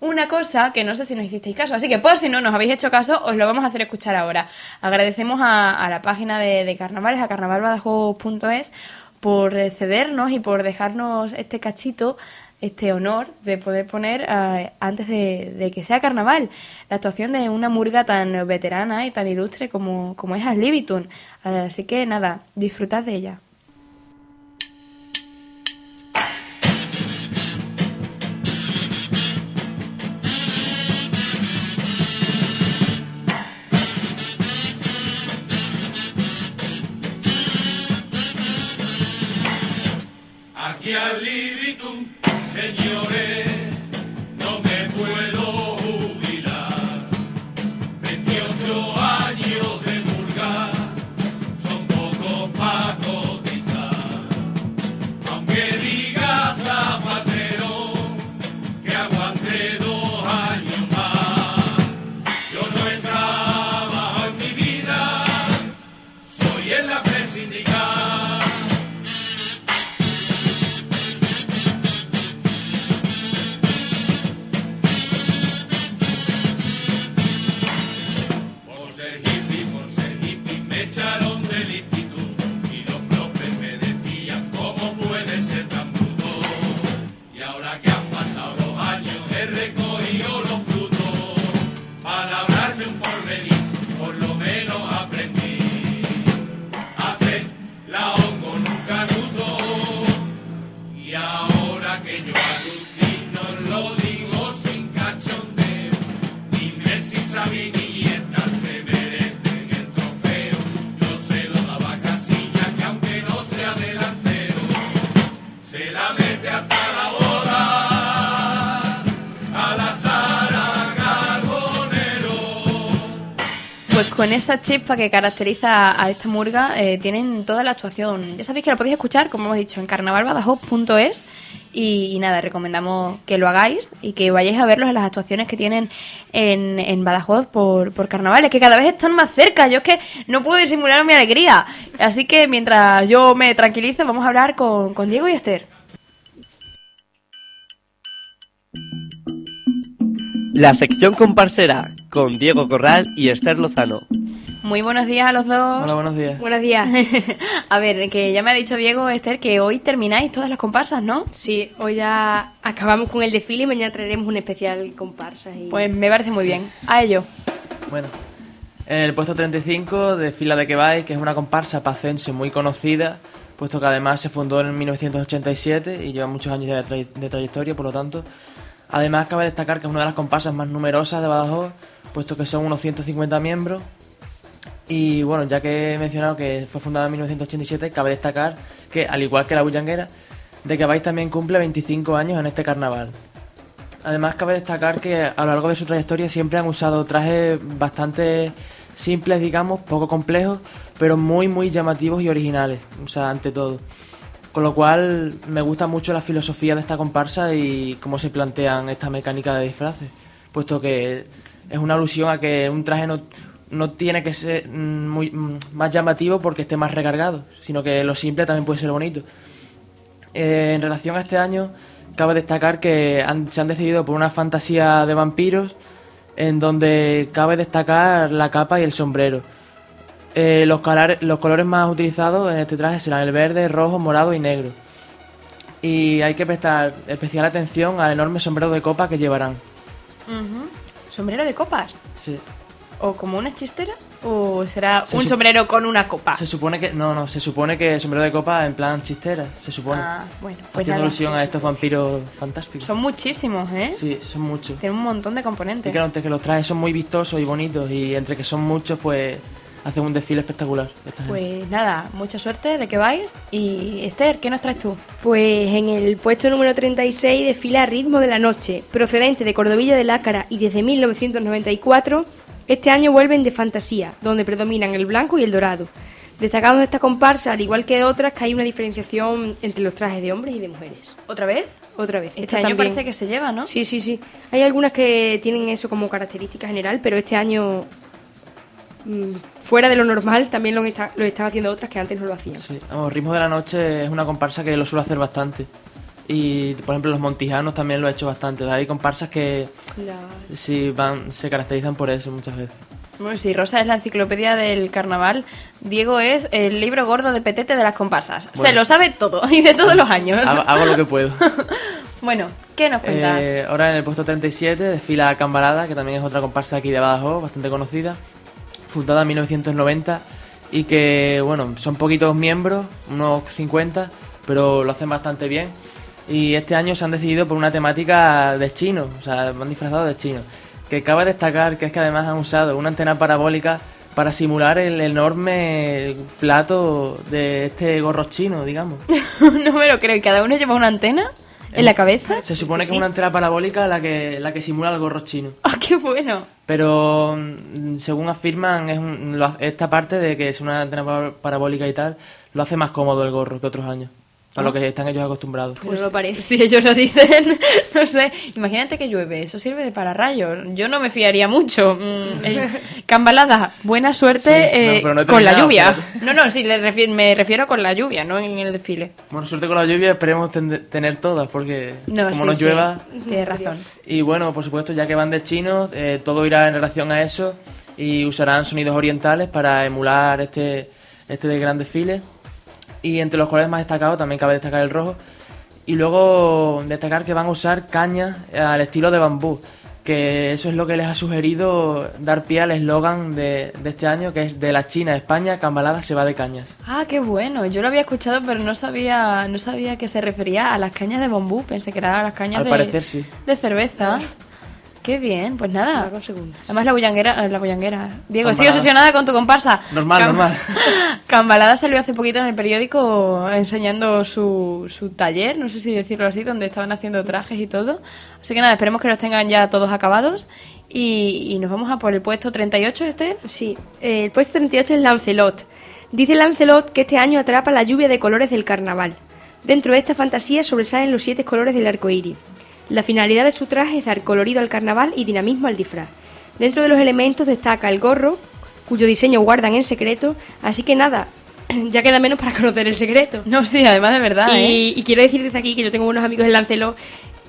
una cosa que no sé si nos hicisteis caso, así que por si no nos habéis hecho caso, os lo vamos a hacer escuchar ahora. Agradecemos a, a la página de, de carnavales, a carnavalbadajoz.es, por cedernos y por dejarnos este cachito, este honor de poder poner eh, antes de, que sea carnaval la actuación de una murga tan veterana y tan ilustre como, como es Aslibitum. Así que nada, disfrutad de ella. Aquí al Libitum, señores, con esa chispa que caracteriza a esta murga, eh, tienen toda la actuación. Ya sabéis que la podéis escuchar, como hemos dicho, en carnavalbadajoz.es Y, y nada, recomendamos que lo hagáis y que vayáis a verlos en las actuaciones que tienen en, en Badajoz por, por carnavales, que cada vez están más cerca. Yo es que no puedo disimular mi alegría. Así que mientras yo me tranquilizo, vamos a hablar con, con Diego y Esther. La sección comparsera con Diego Corral y Esther Lozano. Muy buenos días a los dos. Hola, buenos días. Buenos días. a ver, que ya me ha dicho Diego, Esther, que hoy termináis todas las comparsas, ¿no? Sí, hoy ya acabamos con el desfile y mañana traeremos un especial comparsa. Y... Pues me parece muy bien. A ello. Bueno, en el puesto 35 de Fila de que vais, que es una comparsa pacense muy conocida, puesto que además se fundó en 1987 y lleva muchos años de, tray- de trayectoria, por lo tanto. Además, cabe destacar que es una de las comparsas más numerosas de Badajoz, puesto que son unos 150 miembros. Y bueno, ya que he mencionado que fue fundada en 1987, cabe destacar que, al igual que la Bullanguera, de vais también cumple 25 años en este carnaval. Además, cabe destacar que a lo largo de su trayectoria siempre han usado trajes bastante simples, digamos, poco complejos, pero muy, muy llamativos y originales, o sea, ante todo. Con lo cual, me gusta mucho la filosofía de esta comparsa y cómo se plantean esta mecánica de disfraces, puesto que es una alusión a que un traje no, no tiene que ser muy, más llamativo porque esté más recargado, sino que lo simple también puede ser bonito. Eh, en relación a este año, cabe destacar que han- se han decidido por una fantasía de vampiros, en donde cabe destacar la capa y el sombrero. Eh, los, calar- los colores más utilizados en este traje serán el verde, rojo, morado y negro. Y hay que prestar especial atención al enorme sombrero de copa que llevarán. ¿Sombrero de copas? Sí. ¿O como una chistera? ¿O será Se un sombrero con una copa? Se supone que no, no, se supone que sombrero de copa en plan chistera, se supone. Ah, bueno, pues Haciendo alusión a estos vampiros fantásticos. Son muchísimos, ¿eh? Sí, son muchos. Tienen un montón de Y componentes. claro, entre que los trajes son muy vistosos y bonitos y entre que son muchos, pues hacen un desfile espectacular. esta gente. Pues nada, mucha suerte de que vais. Y Esther, ¿qué nos traes tú? Pues en el puesto número 36 desfila Ritmo de la Noche, procedente de Cordovilla de Lácara y desde 1994, este año vuelven de fantasía, donde predominan el blanco y el dorado. Destacamos de esta comparsa, al igual que de otras, que hay una diferenciación entre los trajes de hombres y de mujeres. ¿Otra vez? Otra vez. Este Esta año también. parece que se lleva, ¿no? Sí, sí, sí. Hay algunas que tienen eso como característica general, pero este año, fuera de lo normal, también lo, está- lo están haciendo otras que antes no lo hacían. Sí, vamos, Ritmo de la Noche es una comparsa que lo suele hacer bastante. Y por ejemplo, los montijanos también lo ha hecho bastante. Hay comparsas que sí van, se caracterizan por eso muchas veces. Bueno, si Rosa es la enciclopedia del carnaval, Diego es el libro gordo de petete de las comparsas. Se Bueno. lo sabe todo y de todos los años. Hago, hago lo que puedo. Bueno, ¿qué nos cuentas? Eh, ahora en el puesto 37 desfila Cambalada, que también es otra comparsa aquí de Badajoz, bastante conocida, fundada en 1990 y que, bueno, son poquitos miembros, unos 50, pero lo hacen bastante bien. Y este año se han decidido por una temática de chino, o sea, van disfrazados de chino. Que cabe destacar que es que además han usado una antena parabólica para simular el enorme plato de este gorro chino, digamos. no me lo creo. ¿Y cada uno lleva una antena en la cabeza? Se supone que Sí. es una antena parabólica la que, la que simula el gorro chino. ¡Ah, qué bueno! Pero mm, según afirman, es un- esta parte de que es una antena par- parabólica y tal, lo hace más cómodo el gorro que otros años. A lo que están ellos acostumbrados. Pues no lo parece. Si ellos lo dicen, no sé. Imagínate que llueve, eso sirve de pararrayos. Yo no me fiaría mucho. Mm, eh, Cambalada, buena suerte Sí, eh, no, pero no con la lluvia. No, no, sí, le refi- me refiero con la lluvia, no en el desfile. Bueno, suerte con la lluvia, esperemos ten- tener todas, porque No, como sí, nos sí, llueva... Tienes razón. Y bueno, por supuesto, ya que van de chinos, eh, todo irá en relación a eso y usarán sonidos orientales para emular este, este gran desfile. Y entre los colores más destacados también cabe destacar el rojo. Y luego destacar que van a usar cañas eh, al estilo de bambú, que eso es lo que les ha sugerido dar pie al eslogan de, de este año, que es de la China a España, Cambalada se va de cañas. Ah, qué bueno. Yo lo había escuchado, pero no sabía, no sabía que se refería a las cañas de bambú. Pensé que era a las cañas Al de, parecer sí. de cerveza. Qué bien, pues nada. Además la bullanguera, eh, la bullanguera. Diego, estoy obsesionada con tu comparsa. Normal, Cam- normal. Cambalada salió hace poquito en el periódico enseñando su, su taller, no sé si decirlo así, donde estaban haciendo trajes y todo. Así que nada, esperemos que los tengan ya todos acabados. Y, y nos vamos a por el puesto 38, Esther. Sí, eh, el puesto 38 es Lancelot. Dice Lancelot que este año atrapa la lluvia de colores del carnaval. Dentro de esta fantasía sobresalen los siete colores del arco iris. La finalidad de su traje es dar colorido al carnaval y dinamismo al disfraz. Dentro de los elementos destaca el gorro, cuyo diseño guardan en secreto, así que nada, ya queda menos para conocer el secreto. No, sí, además de verdad, Y, ¿eh? y quiero decir desde aquí que yo tengo unos amigos en Lancelot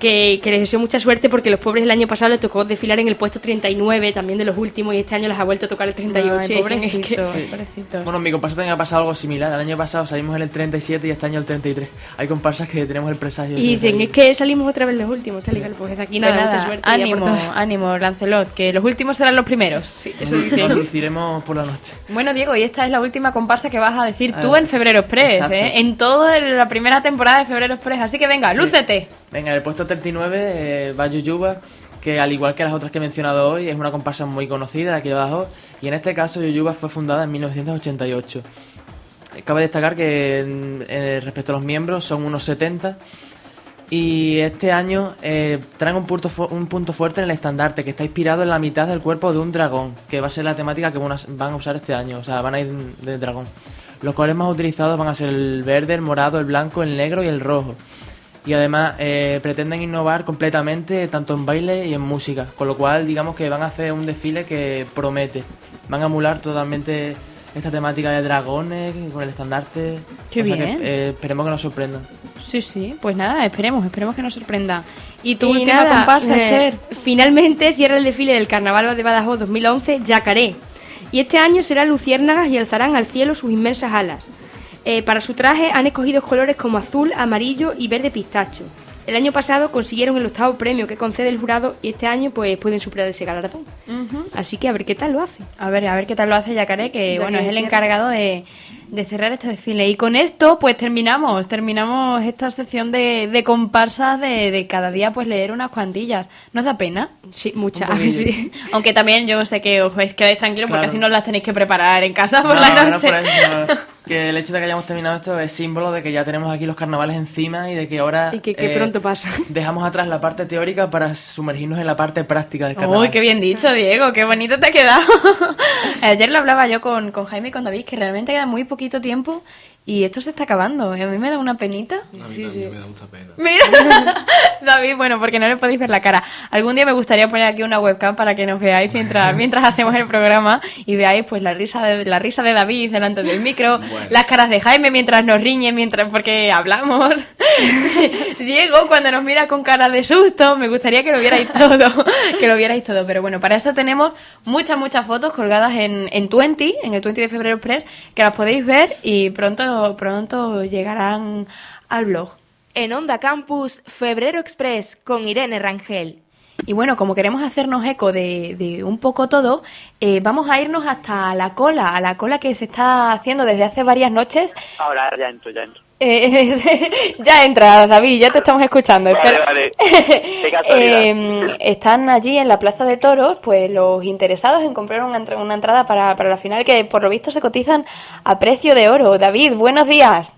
que, que les deseo mucha suerte porque los pobres el año pasado les tocó desfilar en el puesto 39, también de los últimos, y este año les ha vuelto a tocar el 38. Ay, que- pobrecito, pobrecito. Bueno, en mi comparsa también ha pasado algo similar. El año pasado salimos en el 37 y este año el 33. Hay comparsas que tenemos el presagio. Y dicen, es que salimos otra vez los últimos, tal y cual. Pues aquí Pues nada, nada, mucha suerte. a ánimo, ánimo, Lancelot, que los últimos serán los primeros. Sí, eso Nos- dicen. Nos luciremos por la noche. Bueno, Diego, y esta es la última comparsa que vas a decir tú Ah, en Febrero Express. ¿eh? En toda la primera temporada de Febrero Express. Así que venga, Sí. lúcete. Venga, en el puesto 39 eh, va Yuyuba, que al igual que las otras que he mencionado hoy, es una comparsa muy conocida de aquí abajo. Y en este caso, Yuyuba fue fundada en 1988. Eh, Cabe destacar que mm, eh, respecto a los miembros son unos 70. Y este año eh, traen un punto, un punto fuerte en el estandarte, que está inspirado en la mitad del cuerpo de un dragón, que va a ser la temática que van a usar este año, o sea, van a ir de dragón. Los colores más utilizados van a ser el verde, el morado, el blanco, el negro y el rojo. Y además eh, pretenden innovar completamente tanto en baile y en música, con lo cual digamos que van a hacer un desfile que promete. Van a emular totalmente esta temática de dragones con el estandarte. Qué que, bien. eh, esperemos que nos sorprendan. Sí, sí, pues nada, esperemos, esperemos que nos sorprenda. Y tu Y última nada, comparsa, eh, Esther. Finalmente cierra el desfile del Carnaval de Badajoz 2011 Yacaré. Y este año serán luciérnagas y alzarán al cielo sus inmensas alas. Eh, para su traje han escogido colores como azul, amarillo y verde pistacho. El año pasado consiguieron el octavo premio que concede el jurado y este año pues pueden superar ese galardón. Así que a ver qué tal lo hace. A ver, a ver qué tal lo hace Yacaré, que Ya bueno, que es el encargado de, de cerrar este desfile. Y con esto, pues terminamos, terminamos esta sección de, de comparsas de, de cada día, pues leer unas cuantillas. ¿Nos da pena? Sí, muchas. Sí. Aunque también yo sé que os quedáis tranquilos porque Claro. así no las tenéis que preparar en casa por No, la no noche. por eso, que el hecho de que hayamos terminado esto es símbolo de que ya tenemos aquí los carnavales encima y de que ahora Y que, que eh, pronto pasa. dejamos atrás la parte teórica para sumergirnos en la parte práctica del carnaval. Uy, qué bien dicho, Diego, qué bonito te ha quedado. Ayer lo hablaba yo con, con Jaime y con David, que realmente queda muy poquito tiempo y esto se está acabando. Y a mí me da una penita. A mí también me da mucha pena. Mira, David, bueno, porque no le podéis ver la cara. Algún día me gustaría poner aquí una webcam para que nos veáis mientras, mientras hacemos el programa y veáis pues la risa de la risa de David delante del micro, Bueno. las caras de Jaime mientras nos riñe, mientras porque hablamos. Diego cuando nos mira con cara de susto, me gustaría que lo vierais todo, que lo vierais todo, pero bueno, para eso tenemos muchas muchas fotos colgadas en en 20, en el 20 de febrero Express, que las podéis ver y pronto pronto llegarán al blog. En Onda Campus, Febrero Express con Irene Rangel. Y bueno, como queremos hacernos eco de, de un poco todo, eh, vamos a irnos hasta la cola, a la cola que se está haciendo desde hace varias noches. Ahora ya entro, ya entro. Eh, ya entra, David, ya te estamos escuchando. Vale, espera. vale. Eh, están allí en la Plaza de Toros, pues los interesados en comprar una, una entrada para, para la final que por lo visto se cotizan a precio de oro. David, buenos días.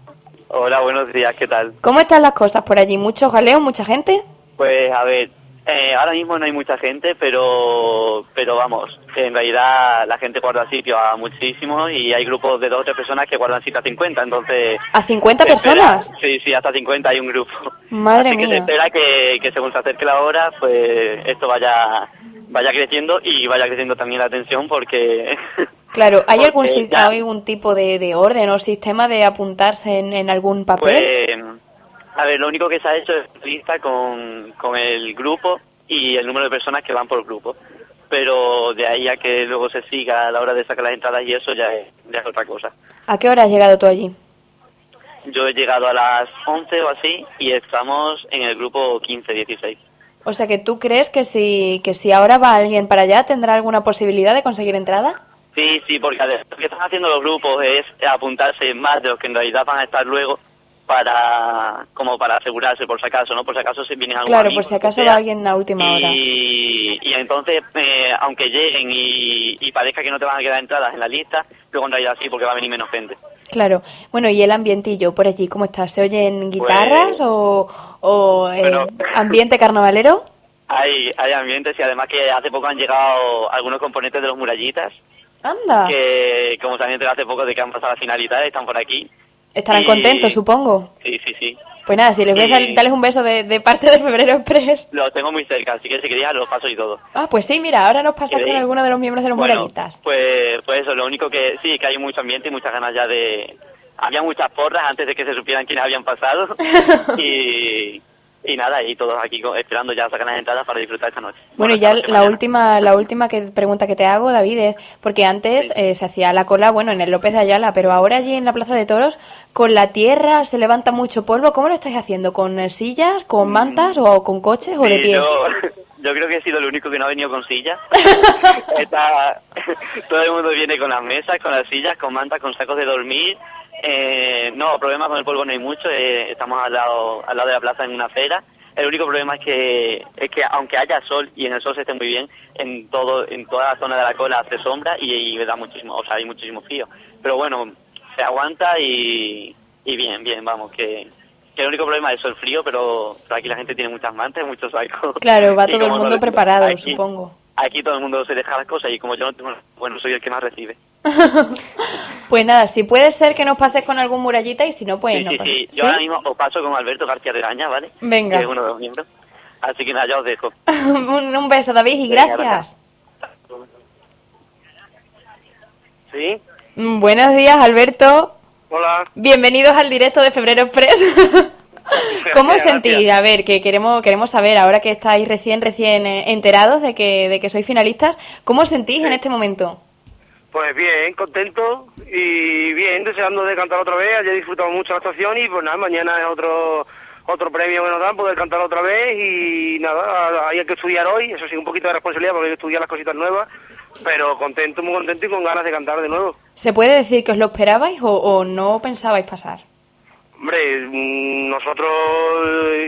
Hola, buenos días, ¿qué tal? ¿Cómo están las cosas por allí? ¿Mucho jaleo, mucha gente? Pues a ver, eh, ahora mismo no hay mucha gente, pero pero vamos, en realidad la gente guarda sitio a muchísimo y hay grupos de dos o tres personas que guardan sitio a 50, entonces... ¿A 50 se espera- personas? Sí, sí, hasta 50 hay un grupo. Madre Así que se mía. espera que, que según se acerque la hora, pues esto vaya vaya creciendo y vaya creciendo también la atención porque... Claro, ¿hay algún, Porque ya- algún tipo de, de orden o sistema de apuntarse en, en algún papel? Pues, a ver, lo único que se ha hecho es lista con, con el grupo y el número de personas que van por grupo. Pero de ahí a que luego se siga a la hora de sacar las entradas y eso ya es, ya es otra cosa. ¿A qué hora has llegado tú allí? Yo he llegado a las 11 o así y estamos en el grupo 15-16. O sea, que tú crees que si, que si ahora va alguien para allá, ¿tendrá alguna posibilidad de conseguir entrada? Sí, sí, porque lo que están haciendo los grupos es apuntarse más de los que en realidad van a estar luego para como para asegurarse por si acaso, ¿no? Por si acaso se vienen algún Claro, amigo, por si acaso sea. va alguien a última hora. Y, entonces, eh, aunque lleguen y, y parezca que no te van a quedar entradas en la lista, luego en realidad sí, porque va a venir menos gente. Claro. Bueno, ¿y el ambientillo por allí cómo está? ¿Se oyen guitarras o, o eh, Bueno. ambiente carnavalero? Hay, hay ambientes y además que hace poco han llegado algunos componentes de los murallitas, Anda. que como también te hace poco de que han pasado la final y tal, están por aquí. Estarán y- contentos, supongo. Sí, sí, sí. Pues nada, si les ves, Y- dale- dales un beso de, de parte de Febrero Express. Lo tengo muy cerca, así que si querías los paso y todo. Ah, pues sí, mira, ahora nos pasas con alguno de los miembros de los Bueno. Pues, pues eso, lo único que sí, que hay mucho ambiente y muchas ganas ya de... Había muchas porras antes de que se supieran quiénes habían pasado. y, y nada, y todos aquí esperando ya sacar las entradas para disfrutar esta noche. Bueno, y ya la última, la última que, pregunta que te hago, David, es porque antes eh, se hacía la cola, bueno, en el López de Ayala, pero ahora allí en la Plaza de Toros, con la tierra se levanta mucho polvo. ¿Cómo lo estáis haciendo? ¿Con eh, sillas, con mantas o con coches o de pie? Yo creo que he sido el único que no ha venido con silla. Está, todo el mundo viene con las mesas, con las sillas, con mantas, con sacos de dormir. Eh, no, problemas con el polvo no hay mucho. eh, estamos al lado, al lado de la plaza en una acera. El único problema es que, es que aunque haya sol y en el sol se esté muy bien, en todo, en toda la zona de la cola hace sombra y, y da muchísimo, o sea, hay muchísimo frío. Pero bueno, se aguanta y, y bien, bien, vamos, que, que el único problema es el frío, pero, aquí la gente tiene muchas mantas, muchos sacos. Claro, va todo el mundo preparado, aquí- supongo. Aquí todo el mundo se deja las cosas y como yo no tengo, bueno, soy el que más recibe. Pues nada, si puede ser que nos pases con algún murallita y si no, pues sí, no sí, pasa. sí. ¿Sí? Yo ahora mismo os paso con Alberto García de Araña, ¿vale? Venga. Que es uno de los miembros. Así que nada, ya os dejo. un, un beso, David, y Venga, gracias. ¿Sí? Mm, Buenos días, Alberto. Hola. Bienvenidos al directo de Febrero Express. ¿Cómo os sentís? A ver, que queremos queremos saber, ahora que estáis recién recién eh, enterados de que, de que sois finalistas, ¿cómo os sentís en este momento? Pues bien, contento y bien, deseando de cantar otra vez. Ayer he disfrutado mucho la actuación y pues nada, mañana es otro otro premio que nos dan, poder cantar otra vez y nada, hay que estudiar hoy, eso sí, un poquito de responsabilidad porque hay que estudiar las cositas nuevas, pero contento, muy contento y con ganas de cantar de nuevo. ¿Se puede decir que os lo esperabais o, o no pensabais pasar? Hombre, mm, nosotros,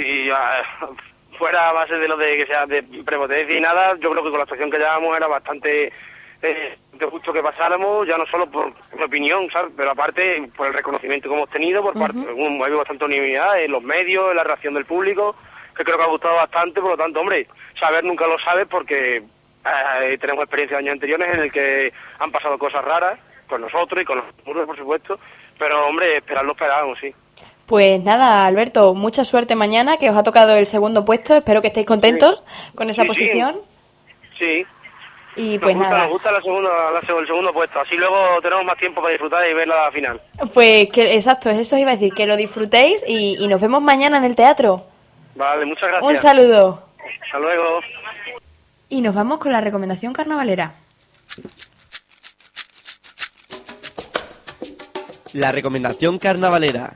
y, ah, fuera a base de lo de que sea de prepotencia y nada, yo creo que con la actuación que llevábamos era bastante eh, de justo que pasáramos, ya no solo por mi opinión, ¿sabes? pero aparte por el reconocimiento que hemos tenido, por parte, ha habido bastante unanimidad en los medios, en la reacción del público, que creo que ha gustado bastante, por lo tanto, hombre, saber nunca lo sabes porque eh, tenemos experiencias de años anteriores en el que han pasado cosas raras con nosotros y con los muros, por supuesto, pero hombre, esperarlo esperábamos, sí. Pues nada, Alberto, mucha suerte mañana, que os ha tocado el segundo puesto. Espero que estéis contentos con esa Sí, posición. Sí, Y pues nos gusta, nada, nos gusta la segunda, la el segundo puesto. Así luego tenemos más tiempo para disfrutar y ver la final. pues que exacto, eso iba a decir, que lo disfrutéis y, y nos vemos mañana en el teatro. Vale, muchas gracias. Un saludo. Hasta luego. Y nos vamos con la recomendación carnavalera. La recomendación carnavalera.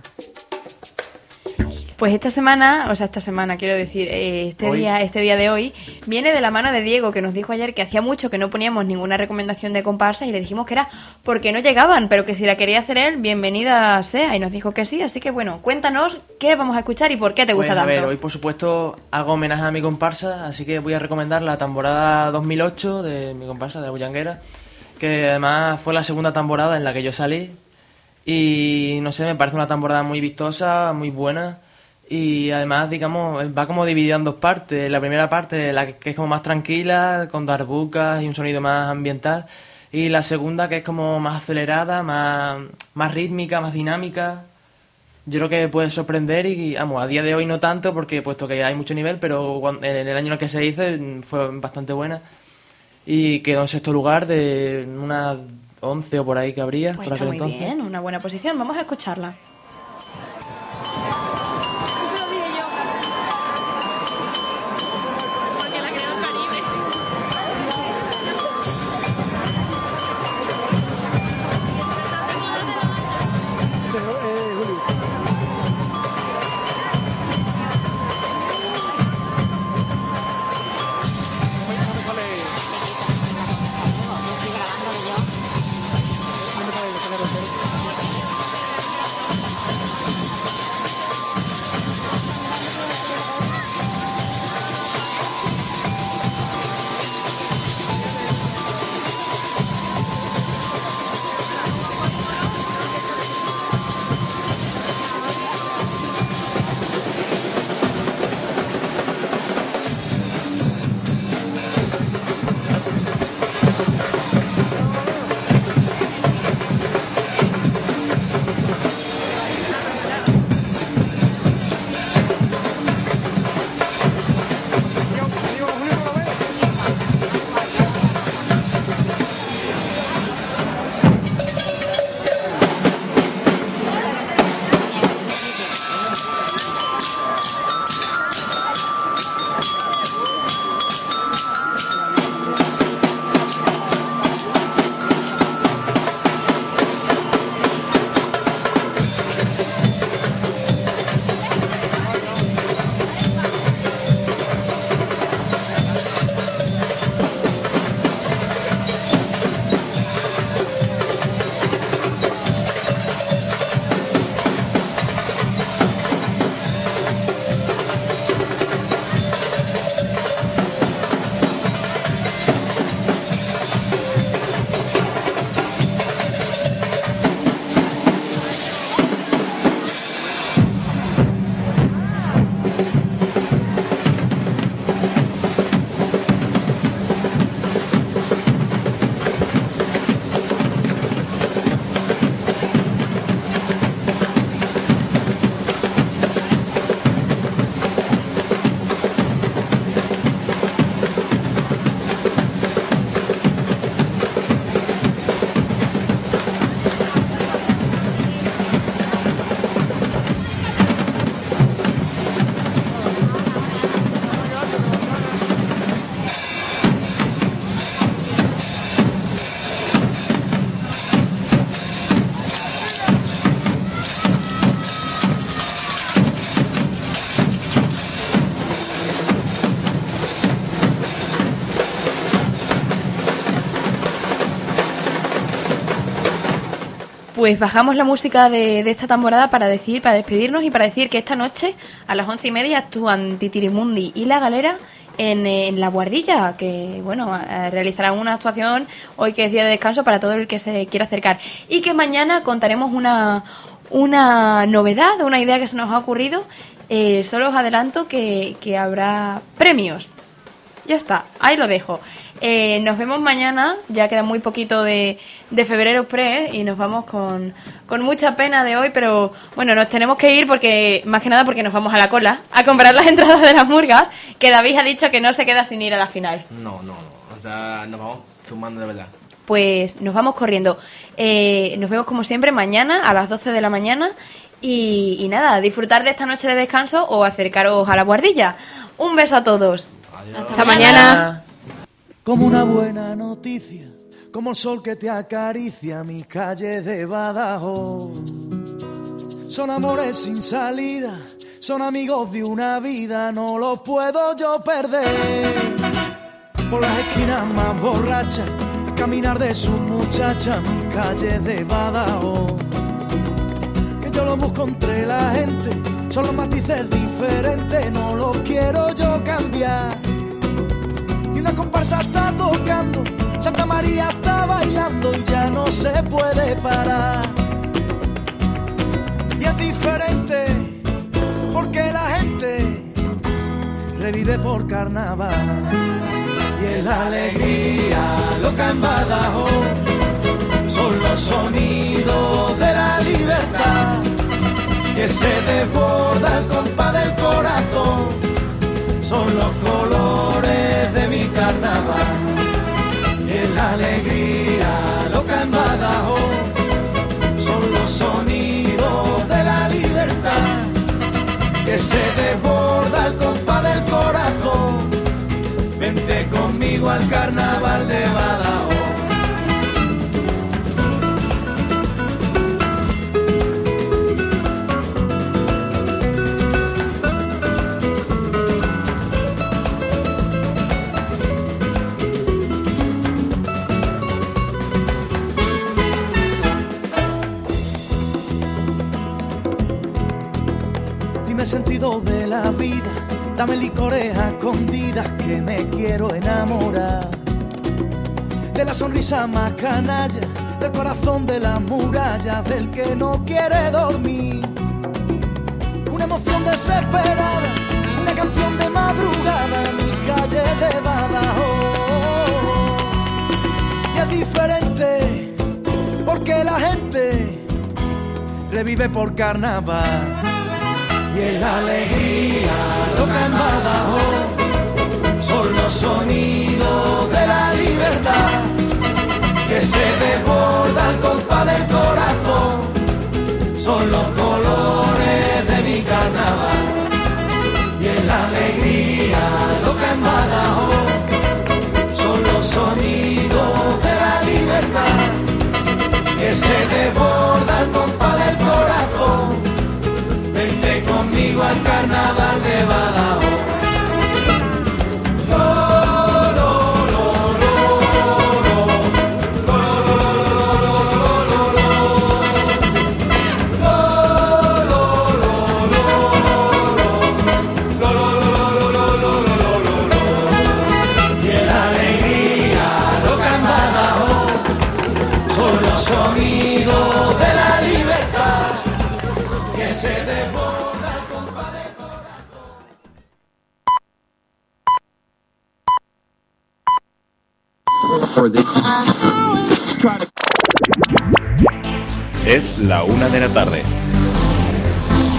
Pues esta semana, o sea, esta semana quiero decir, eh, este Hoy. día, este día de hoy, viene de la mano de Diego, que nos dijo ayer que hacía mucho que no poníamos ninguna recomendación de comparsas y le dijimos que era porque no llegaban, pero que si la quería hacer él, bienvenida sea. Y nos dijo que sí, así que bueno, cuéntanos qué vamos a escuchar y por qué te gusta Pues, a tanto. ver, hoy por supuesto hago homenaje a mi comparsa, así que voy a recomendar la temporada 2008 de mi comparsa, de la Bullanguera, que además fue la segunda temporada en la que yo salí. Y no sé, me parece una temporada muy vistosa, muy buena. Y además, digamos, va como dividida en dos partes. La primera parte, la que es como más tranquila, con darbucas y un sonido más ambiental. Y la segunda, que es como más acelerada, más, más rítmica, más dinámica. Yo creo que puede sorprender y, vamos, a día de hoy no tanto, porque puesto que hay mucho nivel, pero en el año en el que se hizo mm, fue bastante buena. Y quedó en sexto lugar de unas 11 o por ahí que habría, Pues por está muy entonces. bien, una buena posición. Vamos a escucharla. Pues bajamos la música de, esta temporada para decir, para despedirnos y para decir que esta noche a las once y media actúan Titirimundi y La Galera en, eh, La Guardilla, que bueno, realizarán una actuación hoy que es día de descanso para todo el que se quiera acercar. Y que mañana contaremos una, una novedad, una idea que se nos ha ocurrido. Eh, solo os adelanto que, que habrá premios. Ya está, ahí lo dejo. Eh, nos vemos mañana, ya queda muy poquito de, de febrero pre y nos vamos con, con mucha pena de hoy, pero bueno, nos tenemos que ir porque, más que nada porque nos vamos a la cola a comprar las entradas de las murgas, que David ha dicho que no se queda sin ir a la final. No, no, no. O sea, nos vamos sumando de verdad. Pues nos vamos corriendo. Eh, nos vemos como siempre mañana a las 12 de la mañana y, y nada, disfrutar de esta noche de descanso o acercaros a la guardilla. Un beso a todos. Hasta, mañana. Como una buena noticia, como el sol que te acaricia mi calle de Badajoz. Son amores sin salida, son amigos de una vida, no los puedo yo perder. Por las esquinas más borrachas, el caminar de su muchacha, mi calle de Badajoz. Que yo lo busco entre la gente, son los matices diferentes, no los quiero yo cambiar y una comparsa está tocando, Santa María está bailando y ya no se puede parar. Y es diferente porque la gente revive por carnaval. Y es la alegría loca en Badajoz, son los sonidos de la libertad que se desborda al compás del corazón son los colores de mi carnaval. Y es la alegría loca en Badajoz, son los sonidos de la libertad que se desborda al compás del corazón. Vente conmigo al carnaval de Badajoz. Sentido de la vida, dame licores escondidas que me quiero enamorar. De la sonrisa más canalla, del corazón de la muralla, del que no quiere dormir. Una emoción desesperada, una canción de madrugada, mi calle de Badajoz. Y es diferente, porque la gente revive por carnaval. Y es la alegría loca en Badajoz, son los sonidos de la libertad que se desborda al compás del corazón, son los colores de mi carnaval. Y es la alegría loca en Badajoz, son los sonidos de la libertad que se desborda al compás del corazón. Al carnaval de Badajoz. Es la una de la tarde.